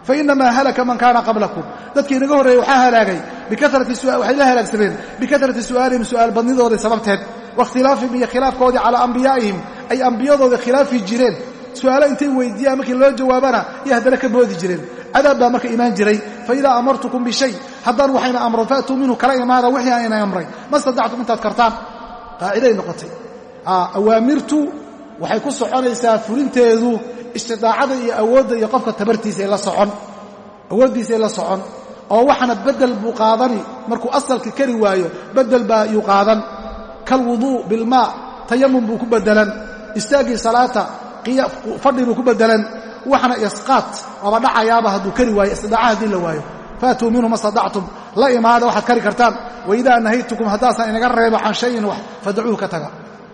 fa inamaa halaka man kaana qablakum. Dadkii inaga horreeyey waxaa halaagay waxay la halaagsameen bikatrati su'aalihim su'aal badnidoodii sababteed. Wakhtilaafihim iyo khilaafkoodii calaa ambiyaa'ihim ay ambiyadooda khilaafi jireen. Su'aalo intay weydiiyaan markii loo jawaabana iyo haddana ka boodi jireen. Cadaab baa marka imaan jiray fa idaa amartukum bishay haddaan waxayna amro faatuu minhu kala imaada wixii ayna amray. Ma stadactum intaad kartaan? Qaaciday noqotay. Awaamirtu waxay ku soconaysaa fulinteedu istidaacada iyo awoodda iyo qofka tabartiisay la socon. Awooddiisay la socon oo waxana beddel buu qaadani. Markuu asalka kari waayo beddel baa yuu qaadan. Kalwuduu bilmaa tayamum buu ku beddelan. Istaaggii salaata fadhi buu ku beddelan. Waxna isqaat waaba dhacayaaba hadduu kari waayo istidaaca haddii la waayo. Faatuu minhu ma stadactum la imaada waxaad kari kartaan. Waidaa nahaytukum haddaasan inaga reebo can shayin wax fadacuuhu ka taga.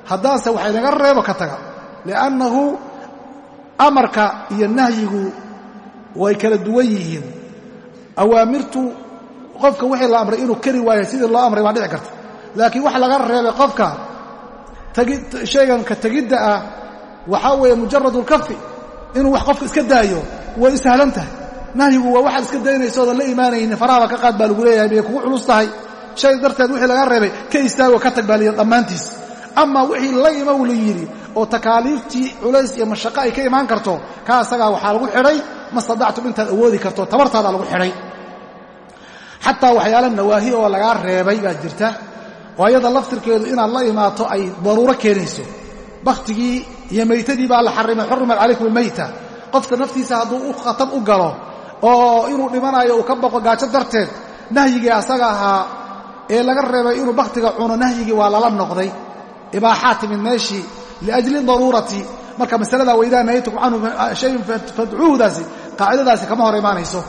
Haddaanse wax inaga reebo ka taga. Liannahu amarka iyo nahyigu way kala duwan yihiin. Awaamirtu qofka wixii la amray inuu kari waayo sidii loo amray baa dhici karta. Laakiin wax laga reebay qofka shayganka tegidda ah waxaa weeye mujaradu lkafi inuu wax qofka iska daayo way sahlan tahay. Nahyigu waa waxaad iska daynayso oodan la imaanaynin farahaba ka qaad baa lagu leeyahay bay kugu culus tahay. Shay darteed wixii laga reebay ka istaago ka tag baa layidhi dhammaantiis. Ama wixii la imaw la yidhi oo takaaliiftii culays iyo mashaqo ay ka imaan karto ka asagaa waxaa lagu xidhay ma stadactum intaad awoodi karto tabartaada lagu xidhay. Xataa waxyaala nawaahi oo lagaa reebay baa jirta. Oo ayada laftirkeedu inaad la imaato ay daruuro keenayso. Bakhtigii iyo maytadii baa la xarimay xurimat calaykum almayta qofka naftiisa hadduu u khatar u galo oo inuu dhimanayo uu ka baqo gaajo darteed nahyigii asaga ahaa ee laga reebay inuu bakhtiga cuno nahyigii waa lala noqday. Ibaaxaa timid meeshii liajli daruurati marka masalada waidaa nahaytukum canhu shayin fadcuudaasi qaacidadaasi kama hor imaanayso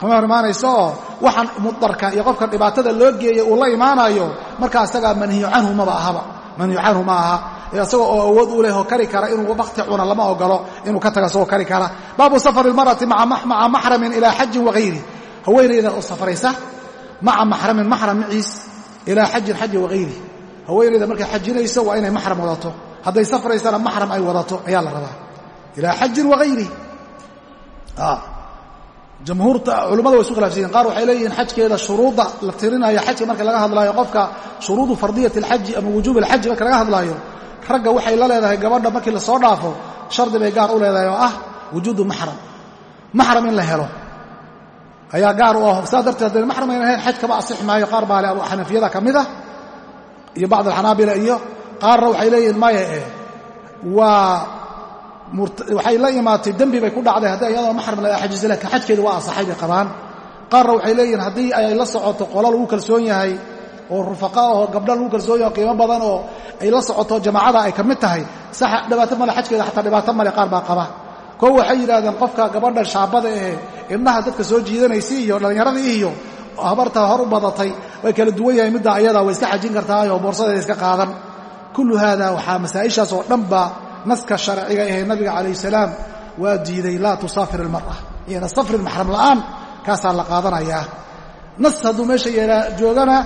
kama hor imaanayso oo waxaan mudarka iyo qofka dhibaatada loo geeyay uu la imaanayo markaa isagaa manhiyu canhu maba ahaba manhiyu canhu ma aha isagoo oo awood u leh oo kari kara inuu bakti cuna lama ogolo inuu ka taga isagoo kari kara baabu safari lmar'ati maca maxramin ilaa xajin wagayri haweenayda oo safraysa maca maxramin maxram maciis ilaa xajin xaji wagayri haweenayda markay xajinayso waa inay maxram wadato hadday safraysana maxram ay wadato ayaa la rabaa. Ilaa xajin wagayri jamhuurta culummada way isu khilafsayiin qaar waxay leeyihiin xajkeeda shuruudda la tirinayo xajka marka laga hadlaayo qofka shuruudu fardiyati alxaji ama wujuub alxaji marka laga hadlaayo ragga waxay la leedahay gabadha markii la soo dhaafo shardi bay gaar u leedahay oo ah wujuudu maxram. Maxram in la helo. Ayaa gaar u ah. Saas darteed hadday maxram ayna ahayn xaj kama asix maayo qaar baa le abu xanafiyada ka mid ah qaarna waxay leeyihiin maya e waa waxay la imaatay dembi bay ku dhacday haddii iyadoo maxram la xajiisa laakiin xajkeedu waa asaxay bay qabaan. Qaarna waxay leeyihiin haddii ay la socoto qolo lagu kalsoon yahay oo rufaqa oo gabdha lagu kalsoon yahay qiimo badan oo ay la socoto jamaacada ay ka mid tahay sax dhibaato male xajkeeda xataa dhibaato male qaar baa qaba. Koo waxay yidhahdeen qofka gabadha shaabada ee indhaha dadka soo jiidanaysa iyo dhallinyaradii iyo habarta hor u badatay way kala duwan yahay midda ayada way iska xajin kartaayoo boorsadeeda iska qaadan kullu haada waxaa masaa'ishaas oo dhan ba naska sharciga ahee nabiga calayh salaam waa diiday laa tusaafir ilmar'a iyana safrin maxram la'aan kaasaa la qaadanayaa nas hadduu meesha joogana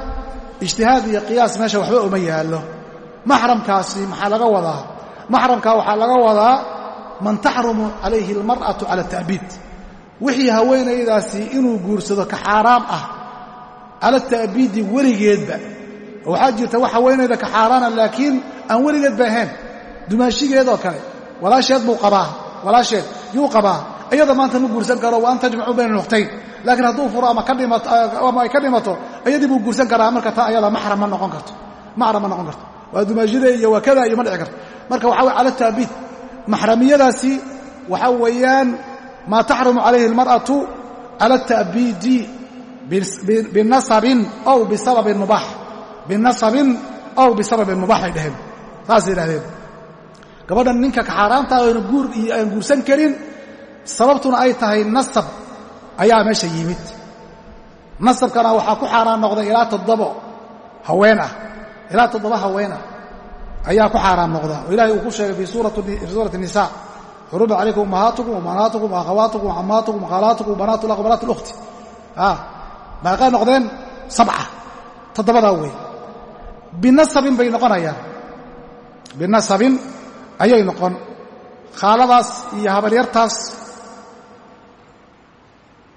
ijtihaad iyo qiyaas meesha waxba uma yaallo. Maxramkaasi maxaa laga wadaa? Maxramkaa waxaa laga wadaa man taxrumu calayhi almar'atu cala ta'biid. Wixii haweenaydaasi inuu guursado ka xaaraam ah cala ta'biidi weligeedba waxaa jirta wax haweenayda ka xaaraana laakiin aan weligeedba ahayn dumaashigeedoo kale walaasheed buu qabaa walaasheed yuu qabaa iyada maanta ma guursan karo wa an tajmacuu bayna nukhtayn laakiin hadduu furo ama ay ka dhimato iyadii buu guursan karaa marka taa ayada maxram ma noqon karto maxram ma noqon karto waa dumaashide iyo waa kada iyo ma dhici karto marka waxa weye cala taabiid maxramiyadaasi waxa weeyaan maa taxrumu calayhi almar'atu cala ata'biidi binasabin aw bisababin mubaax binasabin aw bisababin mubaax ay dhaheen saasay idhahdeen gabadhan ninka kaxaaraanta ayna guur iyo aan guursan karin sababtuna ay tahay nasab ayaa meesha yimid nasabkana waxaa ku xaaraan noqday ilaa toddobo haween ah ilaa toddoba haween ah ayaa ku xaaraan noqda oo ilahay uu ku sheegay fii suurati nisa xuruba calaykum ummahaatukum wabanaatukum waakhawaatukum wacammaatukum wakhaalaatukum wabanaatu lah wabanaat lukhti maaqay noqdeen sabca toddobadaa wey binasabin bay noqonayaan. Binasabin ayay noqon. Khaaladaas iyo habaryartaas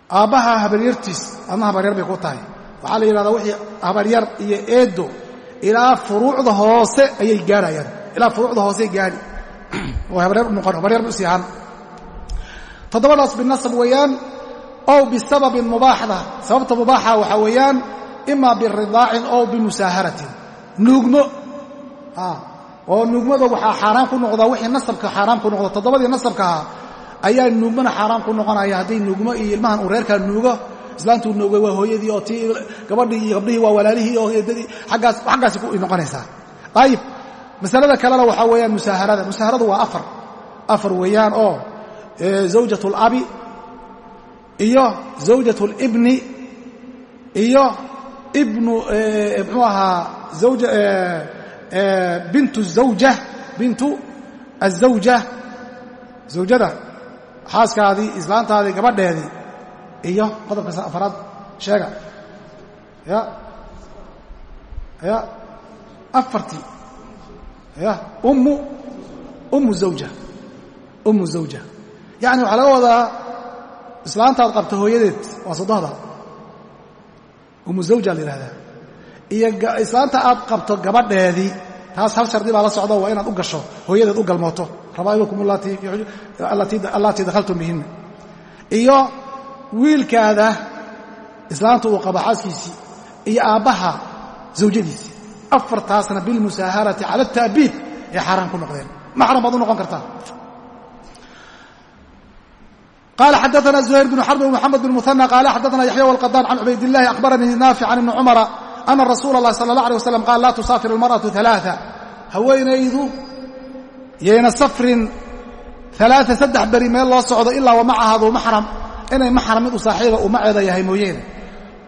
aabbaha habaryartiis adna habaryar bay ku tahay. Waxaa la yidhahdaa wixii habaryar iyo eedo ilaa furuucda hoose ayay gaarayaan. Ilaa furuucda hoosey gaari. Oo habaryar u noqon habaryar u sii ahaan. Toddobadaas binasab weeyaan ow bisababin mubaaxda sababta mubaaxa waxaa weeyaan imaa biridaacin ow bimusaaharatin nuugmo oo nuugmada waxaa xaaraan ku noqdaa wixii nasabka xaaraan ku noqda toddobadii nasabka ahaa ayaa nuugmana xaaraan ku noqonaya. Hadday nuugmo iyo ilmahan uu reerkaa nuugo islaantuu nuugay waa hooyadii oo tii gabadhii iyo gabdhihii waa walaalihii oo eedadii aggaas xaggaasi ku noqonaysaa. Ayib. Masalada kalena waxaa weeyaan musaaharada musaaharadu waa afar. Afar weeyaan oo zawjat alabi iyo zawjat alibni iyo ibnu muxuu ahaa bintu zawja bintu azawja zawjada xaaskaadii islaantaadii gabadheedii iyo qodobka afaraad sheega ya ya afartii ya ummu ummu zawja ummu zawja yacni waxaa laga wadaa islaantaad qabta hooyadeed waa sodohda ummu zawja la yidhahdaa iyo islaanta aad qabto gabadheedii taas hal shardi baa la socdo waa inaad u gasho hooyadeed u galmooto rabaa'ibukum allatii dakhaltum bihinna iyo wiilkaada islaanta uu qabo xaaskiisii iyo aabbaha zawjadiisii afartaasna bilmusaaharati cala ata'biid ay xaaraan ku noqdeen maxram baad u noqon kartaa قال xdثna زهير بن حرب ومحمد بن مثنى قال xdثna يحyى والقضان عن عubayd اللahi أخبرنيi نافع عن iبن cمر ana rasuula اllahi sala اllah alيه wasalam qaal laa tusaafir almar'atu ثalaaثa haweenaydu yayna safrin ثalaaثa saddex beri meel loo socdo ilaa wamacaha duu maxram inay maxram mid u saaxiiba uu maceeda yahay mooyeene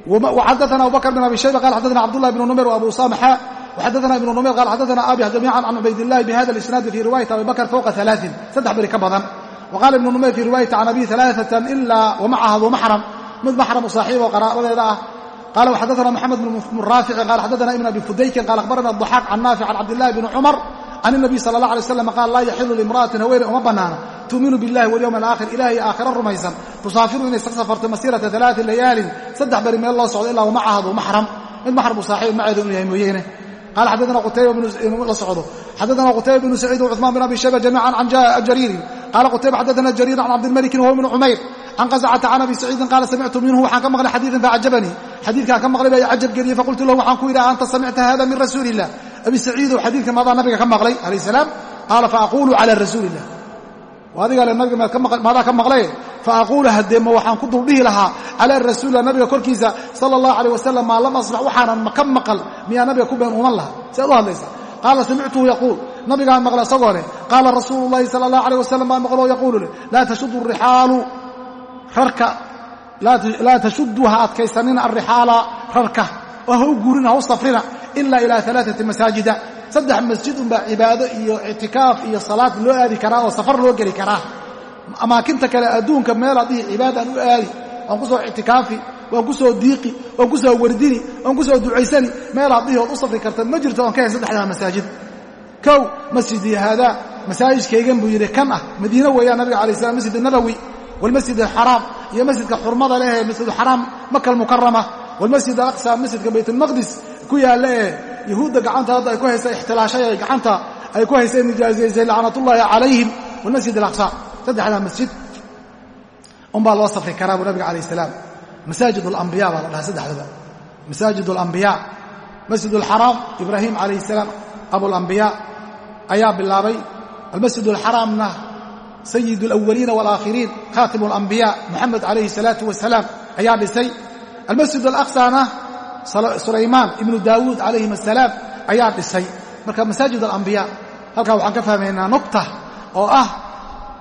وxadثna abubakr بن abi shayba qal xadثna cbdالlah بن نmayr وabu usama xa وxadثna ibn نmayr qal xadثna abi جamيعا can cubaydالlahi bhada الإsناadi fi riwayati abi bakr fوqa ثaلaaثin saddex beri ka badan وqala ibn نmayr fi riwayati can abi ثaلaaثaة ilaa وmacaha duu maxram mid maxram u saaxiiba oo qaraabadeeda ah qala وxadثna mxamed بn raafici qal xadثna ibn abi fudaykin qal akhbarana الضaxاaq can naafic can cabdالlahi bn cmar can الnabiy sala اlه alay slam qaal laa yaxilu limra'atin haweeney uma bannaana tuuminu biاllahi walyowm alaakhir ilahay aakhira rumaysan tusaafiru inay iska safarto masiirata alaai layaalin saddex beri meel loo socdo ilaa wamacahadu maxram mid maxram u saaxiib maceedu inuu yahay mooyeene qala xadana qutayba la socdo xadana qutayba bnu saciid وcuثmaan bn abi shayba jamiican can jariirin qala qutayba xadana jariir can cabdilmalikin wahuwa bn cumayr can qascata can abi saciidin qaala samictu minhu waxaan ka maqlay xadiidan faacjabanii xadiidkaan ka maqlay baa i cajab geliyey faqultu lahu waxaan ku yidhi anta samicta hada min rasuuli illah abi saciidow xadiidka maadaa nabiga ka maqlay alayh salaam qaala faaqulu cala rasuuli illah adiga le nabiga maadaa ka maqlaye faaquulu hadeema waxaan ku duldhihi lahaa calaa rasuulilah nabiga korkiisa sala allahu aleyh wasalam maa lam asmac waxaanan ka maqal miyaa nabiga ku been uuman laha si aad u hadlaysa. Qaala samictuhu yaquul. Nabigaan maqla isagoo leh. Qaala rasuulu llahi sala allahu aleyh wasalam baa maqloo yaquulu leh laa tashudu rixaalu. Rarka. Laa tashudu ha adkaysanina alrixaala rarka. Oo ha u guurina ha u safrina. Ila ilaa alaaati masaajida saddex masjid unbaa cibaado iyo ictikaaf iyo salaad loo aadi karaa oo safar loo geli karaa. Amaakinta kale adduunka meelaad dhihi cibaadaan u aadi waan ku soo ictikaafi waan ku soo diiqi waan ku soo wardini waan ku soo ducaysani meelaad dhihi ood u safri karta ma jirto oon ka hayn saddexdaa masaajid. Kow masjidii haadaa masaajidkaygan buu yidhi kan ah madiine weeyaan nabiga alay slam masjid nabowi walmasjid alxaraam iyo masjidka xurmada leh ee masjidulxaraam maka almukarama walmasjid alaqsa masjidka baytulmaqdis ku yaalla ee yahuudda gacanta hadda ay ku haysa ixtilaashay ay gacanta ay ku haysa nijaazaysay lacnatullaahi calayhim walmasjid alaqsa saddexdaa masjid. Unbaa loo safri karaa buu nabiga alayh salaam. Masaajid alambiya baa la dhahay saddexdaba. Masaajid alambiyaa masjid alxaraam ibraahim calayh salaam abulambiyaa ayaa bilaabay. Almasjid alxaraamna sayid alawaliina waalaakhiriin khaatimu alambiyaa moxamed calayhi salaatu wasalaam ayaa dhisay. Almasjid alaqsana sulaymaan ibnu daawuud calayhim asalaam ayaa dhisay. Marka masaajid alambiyaa halkaa waxaan ka fahmaynaa nugta oo ah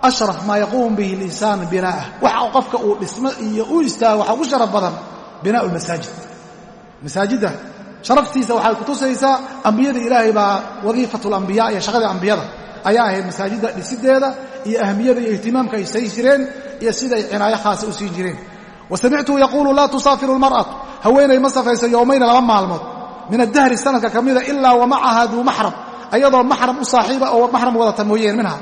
ashraf maa yaquumu bihi linsaan binaa'ah waxa qofka uu dhismo iyo u istaago waxaa ugu sharaf badan binaa'u lmasaajid masaajidda sharaftiisa waxay kutusaysaa ambiyada ilaahay baa wadiifatu lambiyaa iyo shaqadii ambiyada ayaa ahayd masaajidda dhisideeda iyo ahmiyada iyo ihtimaamka ay sayi jireen iyo siday cinaayo khaasa haweenay ma safrayso yowmayna laba maalmood. Min addahri sanadka ka mida ilaa wa macaha duu maxram. Ayadoo maxram u saaxiiba oo maxram wadata mooyeen minha.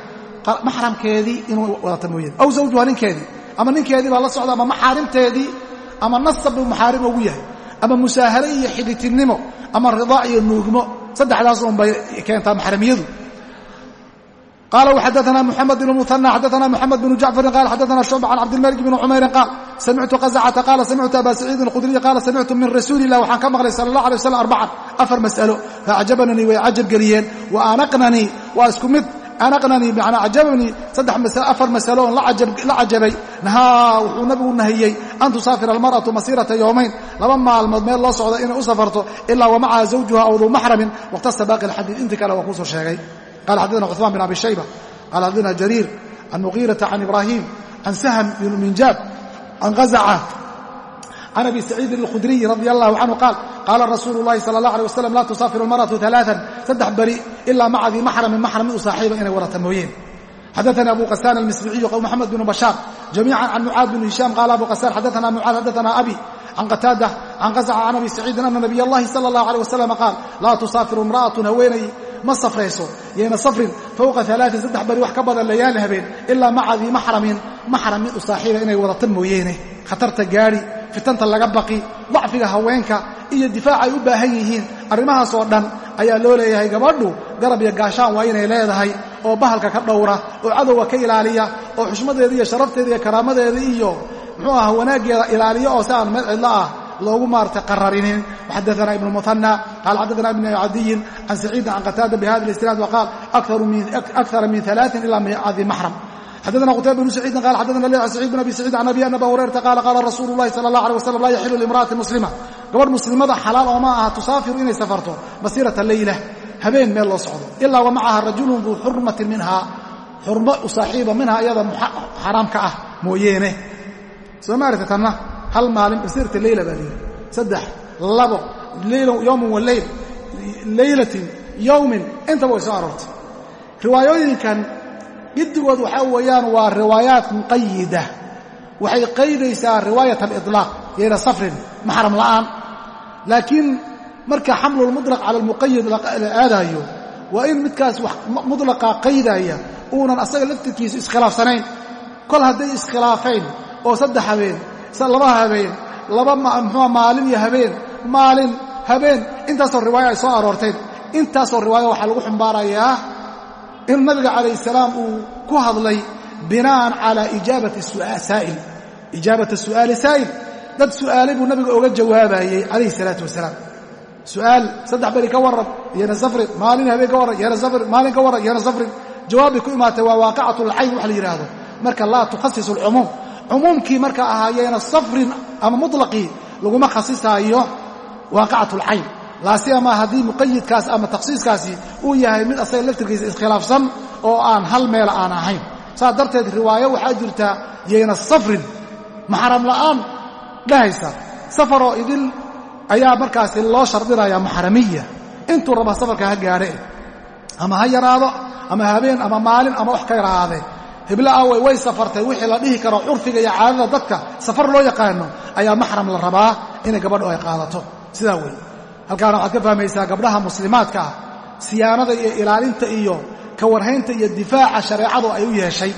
Maxramkeedii inuu wadata mooyeen aw zawjuha ninkeedii. Ama ninkeedii baa la socda ama maxaarimteedii ama nasab buu maxaarim ugu yahay. Ama musaahale iyo xidhitinnimo ama ridaac iyo nuugmo. Saddexdaas un bay keentaa maxramiyadu qala xadana muxamed bn muan xadana muxamed bn jacfari qal xadana shucba can cabdilmalik bn cumayrin qaal samictu qazcata qaala samictu aba saciidin khudriy qaala samictu min rasuuli ilah waxaan ka maqlay sala allah alay waslam arbaan afar mas'alo faacjabananii way cajab geliyeen wa anaqnanii waa isku mid anaqnanii manaa ajabanii saddex afar masalo oon la cajabay nahaa wuxuu nabigu nahiyey an tusaafira almar'atu masiirata yowmayn laba maalmood meel loo socda inay u safarto ilaa wa macaha zawjuha ow duu maxramin waqta sabaaqi alxadiid intii kale waa kuusoo sheegay qala xadana cuثmaan bin abi shayba qala xadana jariir can muqiirata can ibrahim can sahm bn minjaab can qazaca can abi saciidin اlkhudriy radi allahu canhu qaal qaala rasuulu اllahi sala اllah alيه wasalam laa tusaafiru almar'atu ثalaaثan saddex beri ilaa maca dii maxramin maxram mid u saaxiiba inay wadata mooyeen xadaثna abu qasaan almisbiciyu mxamed bn bashaar jamiica can mucaad bn hishaam qaala abu qasaan xadaثna mucaad xadaثna abi can qataada can qazaca can abi saciidin ana nabiy اllahi salى اllah alيه wasalam qaal laa tusaafiru imra'atun haweenay ma safrayso. Yayna safrin fowqa alaain saddex bari wax ka badan layaali habeen ilaa maca dii maxramin maxram mid u saaxiiba inay wadata mooyeene. Khatarta gaadhi fitanta laga baqi dacfiga haweenka iyo difaac ay u baahan yihiin. Arrimahaas oo dhan ayaa loo leeyahay gabadhu garab iyo gaashaan waa inay leedahay oo bahalka ka dhowra oo cadowga ka ilaaliya oo xushmadeeda iyo sharafteeda iyo karaamadeeda iyo muxuu aha wanaaggeeda ilaaliya oo si aan cidlo ah loogu maarata qararinin. Xadaana ibn muana qaal xadaana ibn cadiyin can saciidin can qataada bihada isnaad waqaal akara min alaain ila miadi maxram xadana qtayba bn saciidin qal xadana sacid bn abi saciid can abi an aba hurayrata qaala qaala rasuulu lahi sala allah alay wasalam laa yaxilu limra'ati muslima. Gabadh muslimada xalaal oo ma aha tusaafiru inay safarto basiirata leyla habeen meel loo socdo ilaa wa rajulun duu xurmatin minha xurmo u minha iyada xaraam ah mooyeene. Soo maarata tanna? Hal maalin masiirata leyla baa layidhi saddex labo yowmin wa leyl leylatin yowmin intaba way soo aroortay. Riwaayooyinkan giddigood waxaa weeyaan waa riwaayaat muqayida waxay qaydaysaa riwaayat aliطlaaq yayna safrin maxram la'aan. Laakiin marka xamlulmuطlaq cala almuqayid la aadaayo waa in midkaas wax mudlaqa qaydaya uunan asaga laftirkiisu iskhilaafsanayn. Kol hadday iskhilaafeen oo saddex habeen laba habeen laba muxua maalin iyo habeen. Maalin habeen. Intaasoo riwaayo ay soo aroorteen. Intaasoo riwaayo waxaa lagu xumbaarayaa in nabiga calayh salaam uu ku hadlay bina'an calaa ijaabati su'aali saa'il. Dad su'aalay buu nabiga oga jawaabayey calayhi salaatu wasalaam. Su'aal saddex beri ka warran iyana safrin. Maalin habeen ka warran iyana safrin. Maalin ka warran iyana safrin. Jawaab ku imaatay waa waaqicatu alcayn wax la yidhaahdo marka laa tukhasisu alcumuum cumuumkii marka ahaayeena safrin ama mutlaqii laguma khasisaayo waaqicatu alcayn laasiyama haddii muqayidkaas ama takhsiiskaasi uu yahay mid asaga laftirkiisa iskhilaafsan oo aan hal meela aan ahayn. Saas darteed riwaayo waxaa jirta yayna safrin maxram la'aan dhahaysa. Safaroo idil ayaa markaasi loo shardinayaa maxramiya intuu raba safarka ha gaadhe ama ha yaraado ama habeen ama maalin ama wax ka yaraadee hiblo awey way safartay wixii la dhihi karo curfiga iyo caadada dadka safar loo yaqaano ayaa maxram la rabaa inay gabadhu ay qaadato. Sidaa weeye. Halkaana waxaad ka fahmaysaa gabdhaha muslimaadka ah siyaanada iyo ilaalinta iyo ka warhaynta iyo difaaca shareecadu ay u yeeshay.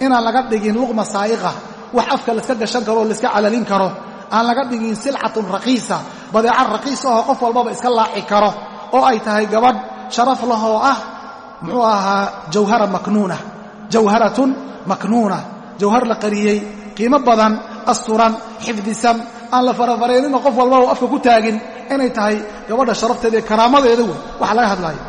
Inaan laga dhigin luqma saa'iqa wax afka layska gashan karo oo layska calalin karo aan laga dhigin silcatun raqiisa badeeca raqiis ahoo qof walbaba iska laaci karo oo ay tahay gabadh sharaf lahoo ah muxuu ahaa jawhara maknuuna jawharatun maknuuna. Jawhar la qariyey qiimo badan asturan xifdisan aan la farafarayninoo qof walbaba afka ku taagin inay tahay gabadha sharafteeda iyo karaamadeeda wey waxa laga hadlaayo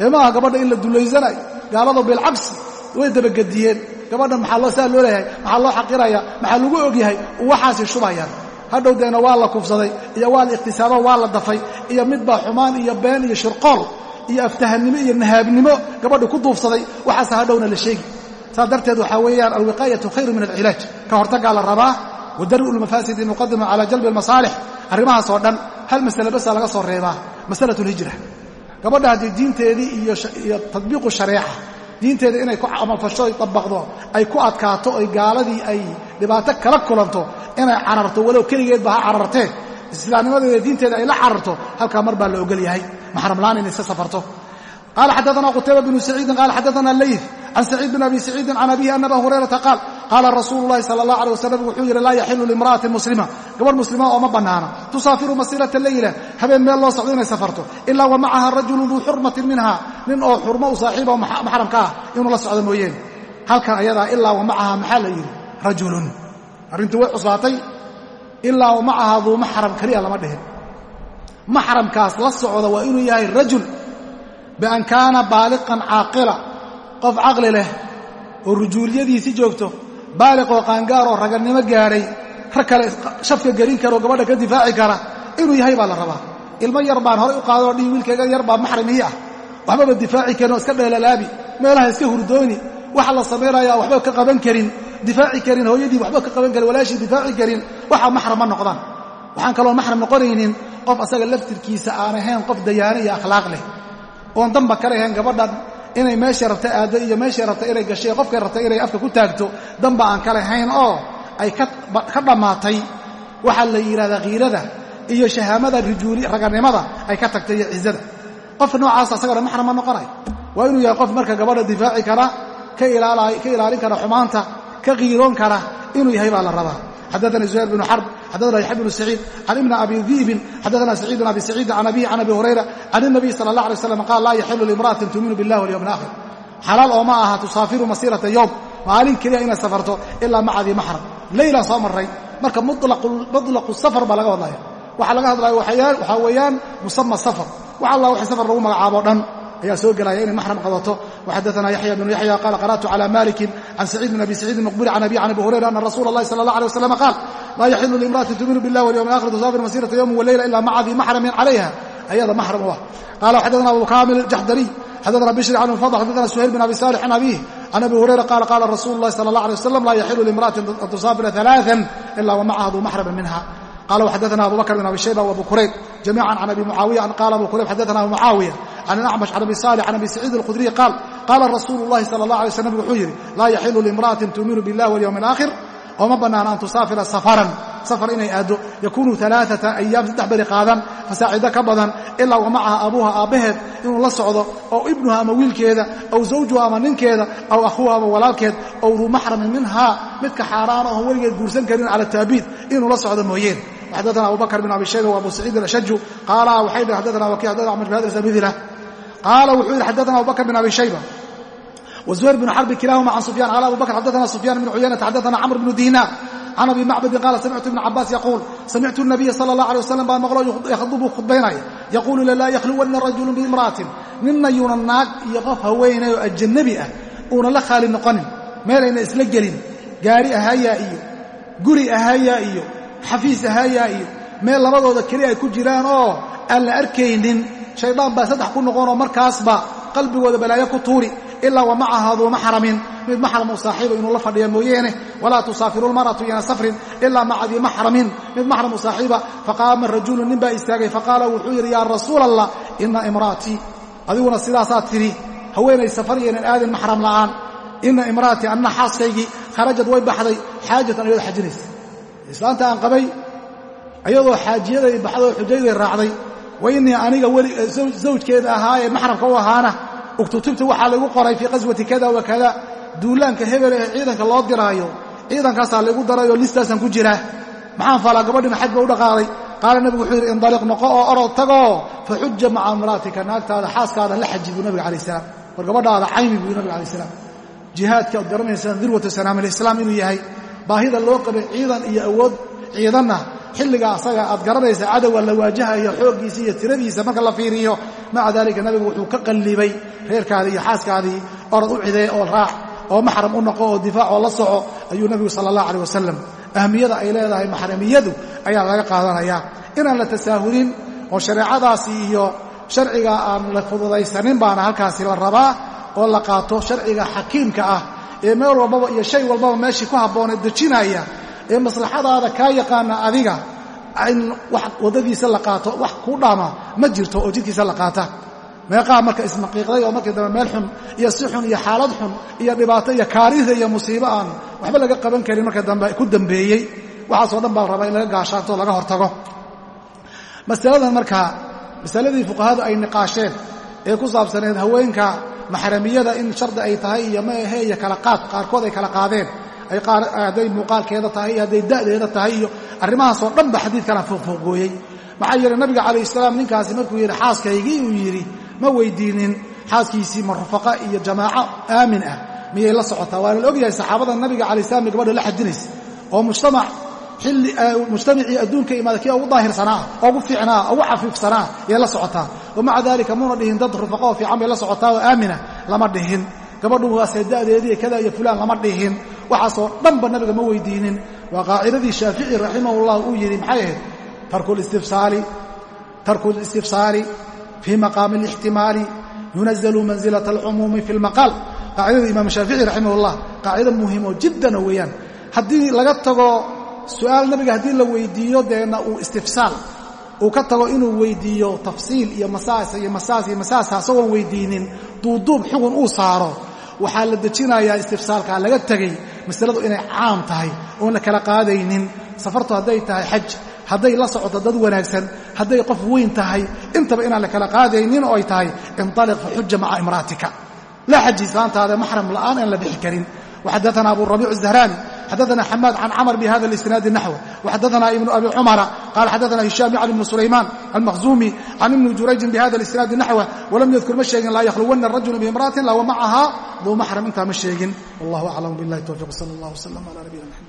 ee maaha gabadha in la dullaysanayo gaaladu bilcagsi way dabagediyeen gabadhan maxaa loo saa loo leeyahay maxaa loo xaqiraya maxaa lagu ogyahay waxaasi shubayaan. Hadhow deena waa la kufsaday iyo waa la ikhtisaabo waa la dafay iyo midbaa xumaan iyo been iyo shirqool iyo aftahannimo iyo nahaabnimo gabadha ku duufsaday waxaase hadhowna la sheegi. Saas darteed waxaa weeyaan alwiqaayatu khayru min alcilaaj. Ka hortaggaa la rabaa wa dar'u lmafaasidi muqadama calaa jalbi almasaalix. Arrimahaas oo dhan hal masale basaa laga soo reebaa masalatu lhijra gabadha haddii diinteedii iyo tadbiiqu shareeca diinteeda inay ku camalfasho ay dabaqdo ay ku adkaato oy gaaladii ay dhibaato kala kulanto inay cararto walow keligeedba ha carartee islaamnimadeeda diinteeda ay la cararto halkaa mar baa la ogol yahay. Maxramlaan inay iska safarto. Qaala xadaana qutayba bnu saciidin qaala xadaana leyth can saciid bin abi saciidin can abihi ana aba hurayrata qaal qaala rasuulu llahi sala allah alay wasalam wuxuu yidhi laa yaxilu liimra'atin muslima. Gabadh muslima oo ma bannaana. Tusaafiru masiirata leyla habeen meel loo socdo inay safarto. Ilaa wa macaha rajulu duu xurmatin minha. Nin oo xurmo u saaxiiba oo maxramka ah inuu la socdo mooyeen. Halkan ayadaa ilaa wa macaha maxaa la yidhi? Rajulun. Arrintii way cuslaatay ilaa wa macaha duu maxram keliya lama dhihin. Maxramkaas la socda waa inuu yahay rajul bian kaana baaliqan caaqila qof caqli leh oo rujuuliyadiisi joogto baaliqoo qaangaar oo ragannimo gaadhay rag kale shafka gelin kara oo gabadha ka difaaci kara inuu yahay baa la rabaa. Ilmo yar baan horay u qaadoo dhihi wiilkayga yar baa maxramihii ah. Waxbaba difaaci karin oo iska dheelalaabi meelaha iska hurdooni waxa la samaynayaa waxba ka qaban karin difaaci karin hooyadii waxba ka qaban karin walaashii difaaci karin waxa maxram ma noqdaan. Waxaan kaloo maxram noqonaynin qof asaga laftirkiisa aan ahayn qof dayaano iyo akhlaaq leh. Oon damba kale ahayn gabadhan inay meeshay rabta aaddo iyo meeshay rabta inay gashay qofkay rabta inay afka ku taagto damba aan kale ahayn oo ay ka dhammaatay waxaa la yidhahdaa khiirada iyo shahaamada raganimada ay ka tagtay iyo cizada qof noocaas asagona maxram ma noqonay? Waa inuu yahay qof marka gabadha difaaci kara ka ilaalin kara xumaanta ka qiiroon kara inuu yahay baa la rabaa xadaana zuhayr bnu xarb xadaana yaxya bnu saciid can ibni abi diibin xadaana saciid bn abi saciidin can abihi can abi hurayra can الnabiy sala اllah alay slam qaal laa yaxilu liimra'atin tuuminu biاllah walyowm اlaakhir xalaal oo ma aha tusaafiru masiirata yowm maalin keliya inay safarto ilaa macadii maxram leyla soo marray marka muطlaqu safar baa laga hadlaya waxaa laga hadlaya waxaa weeyaan musama safar wax alla waxay safar lagu magacaabo dhan ayaa soo gelaya inay maxram qadato waxadaana yaxya bnu yaxya qaal qara'tu cala malikin can saciid bn abi saciidin mqbuli can abi can abi hurayra ana rasuula allahi sala allah alay waslam qaal laa yaxilu liimra'atin tuuminu bilah walyowm alakhir tusaafir masiirata yowm waleyla ila maca dii maxramin calayha ayada maxram u ah. Qaala waxadana abu kaamil jaxdariy xadana bishri can fad xadana suhayl bin abi saalix can abiih can abi hurayra qaala qaala rasuulu llahi sala allah alay wasalam laa yaxilu liimra'atin an tusaafira alaaan ila wa macaha duu maxramin qala xadana abu bakr bn abi shayba wabu kurayb jamiica can abi mucaawiya an qaala abu kurayb xadana abu mucaawiya can alacmash can abi saalix can abi saciid alkhudriy qaal qaala rasuulu llahi sala allah alay slam wuxuu yidhi laa yaxilu liimra'atin tuuminu biاllah walyowmi alaakhir ooma bannaana an tusaafira safaran safar inay aaddo yakuunu alaaata ayaam saddex beri qaadan fasaacido ka badan ilaa wa macaha abuuha aabbaheed inuu la socdo ow ibnuha ama wiilkeeda ow zawjuha ama ninkeeda ow akhuuha ama walaalkeed ow duu maxramin minhaa midka xaaraana oon weligeed guursan karin cala taabiid inuu la socdo mooyeen xadana abubakr bin abi shayba wa abu saciidin ashaju qaala waxay dhhen xadana wakii xadana axmed bin hadras amidila qaala wuxuu yidhi xadana abubakr bin abi shayba wزuhayr bn xrbi kilahuma can sufyan qala abu bakr xadana sufyan bn cuyaynata xadana camr bnu dinar can abi macbadin qaala samictu ibna cabaas yaquul samictu nabiya sala allah alay wasalam baa maqlo yakhdubu khudbaynaya yaquulu laa yakhluwanna rajulu biimra'atin nina yuuna naag iyo qof haweenay oo ajanabi ah uuna la khaali noqonin meelayna isla gelin gaari ahayaa iyo guri ahayaa iyo xafiis ahaayaa iyo meel labadooda keli ay ku jiraan oo aan la arkaynin. Shaydaan baa saddex ku noqonoo markaasba qalbigooda balaayo ku tuuri ilaa wa macaha duu maxramin mid maxram u saaxiiba inuu la fadhiya mooyeene walaa tusaafiru lmar'atu iyana safrin ilaa maca maxramin mid maxram u saaxiiba faqaama rajulu nin baa istaagay faqaala wuxuu yidhi yaa rasuula allah ina imra'atii adiguna sidaasaa tidhi haweenay safar yeenan aadin maxram la'aan. Ina imra'atii anna xaaskaygii kharajad way baxday xaajatan ayadoo xajinaysa islaanta aan qabay ayadoo xaajiyaday baxdoo xujayday raacday wa innii aniga weli zawjkeeda ahaa ee maxramka u ahaana uktutubta waxaa lagu qoray fii qaswati kada wa kada duulaanka hebel ee ciidanka loo diraayo ciidankaasaa laygu darayoo listaasaan ku jiraa maxaan falaa gabadhina xaj u dhaqaaday. Qaala nebigu wuxuu yidhi indaliq noqo oo orod tagoo fa xuja maca imra'atika naagtaada xaaskaada la xaji buu nabiga alai salaam. War gabadhaada caymi buu nabiga alai salaam. Jihaadka ad garanaysaan dirwatu sanaam alislaam inuu yahay baahida loo qabay ciidan iyo awood ciidanna. Xilliga asaga aad garanaysa cadowga la waajahayo xooggiisa iyo tiradiisa marka la fiiriyo. Maca daalika nabigu wuxuu ka qallibay reerkaadii iyo xaaskaadii orod u cidee oo raac oo maxram u noqo oo difaac oo la soco ayuu nebigu sala allah aleh wasalam ahmiyada ay leedahay maxramiyadu ayaa laga qaadanayaa inaan la tasaahulin oo shareecadaasi iyo sharciga aan la fududaysanin baana halkaasi la rabaa oo la qaato sharciga xakiimka ah ee meel walbaba iyo shay walbaba meeshii ku habboonee dejinaya ee maslaxadaada kaa yaqaana adiga in wax waddadiisa la qaato wax kuu dhaama ma jirto oo jidkiisa la qaata. Meeqaa marka ismaqiiqday oo markii dambe meel xun iyo si xun iyo xaalad xun iyo dhibaato iyo kaariida iyo musiibo aan waxba laga qaban karin marka dambe ku dambeeyey. Waxaasoo dhan baa la rabaa in laga gaashaanto laga hortago. Masaladan markaa masaladii fuqahadu ay niqaasheen ee ku saabsaneed haweenka maxramiyada in shardi ay tahay iyo maahe iyo kala qaad qaarkood ay kala qaadeen. Hadday muuqaalkeeda tahay iyo hadday da'deeda tahay iyo arrimahaasoo dhan ba xadiidkana fuuqfuuqooyey maxaa yeelay nabiga calayh salaam ninkaasi markuu yidhi xaaskaygii uu yidhi ma weydiinin xaaskiisii ma rufaqa iyo jamaaco aamin ah. Miyay la socotaa? Waana la ogyahay saxaabada nabiga calay salam bay gabadha la xajinaysa oo mujtamac xilli mujtamacii adduunka imaada kii ugu daahirsanaa oo ugu fiicnaa oo ugu xafiifsanaa yay la socotaa wa maca daalika muuna dhihin dad rufaqa oo fiican bay la socotaa oo aamina lama dhihin. Gabadhu waasee da'deediiyo kada iyo fulaan lama dhihin. Waxaasoo dhanba nabiga ma weydiinin. Waa qaacidadii shaafici raximahullah uu yidhi maxay ahayd? Tarku listifsaali fii maqaami alixtimaali yunazalu mansilata alcumuumi fi lmaqaal qaacidada imaam shaafici raximahullah qaacida muhimoo jiddan oo weeyaan. Haddii laga tago su'aal nabiga haddii la weydiiyo deena uu istifsaal uu ka tago inuu weydiiyo tafsiil iyo masaas iyo masaas iyo masaasa asagoon weydiinin duuduub xukun uu saaro waxaa la dejinayaa istifsaalkaa laga tegey masaladu inay caam tahay oon la kala qaadaynin. Safartu hadday tahay xaj hadday la socoto dad wanaagsan hadday qof weyn tahay intaba inaan la kala qaadaynin oo ay tahay inaliq faxuja maca imraatika. Laa xajiislaantaada maxram la'aan aan la bixi karin. Waxaddaana abu rabiic zahrani xadaثna xamaad can camr bhada اlisnaadi naxw waxadaثna ibnu abi cumara qaala xadaثna hishaam yacni bnu sulaymaan almakhzumi can ibni jurayjin bihada اlisnaadi naxw walam yadkur ma sheegin laa yakhluwana rajulu biimra'atin la wa macaha duu maxram intaa ma sheegin wallah aclam biاllahi towfiq sal اllah wslm عlى nabiyina mxamed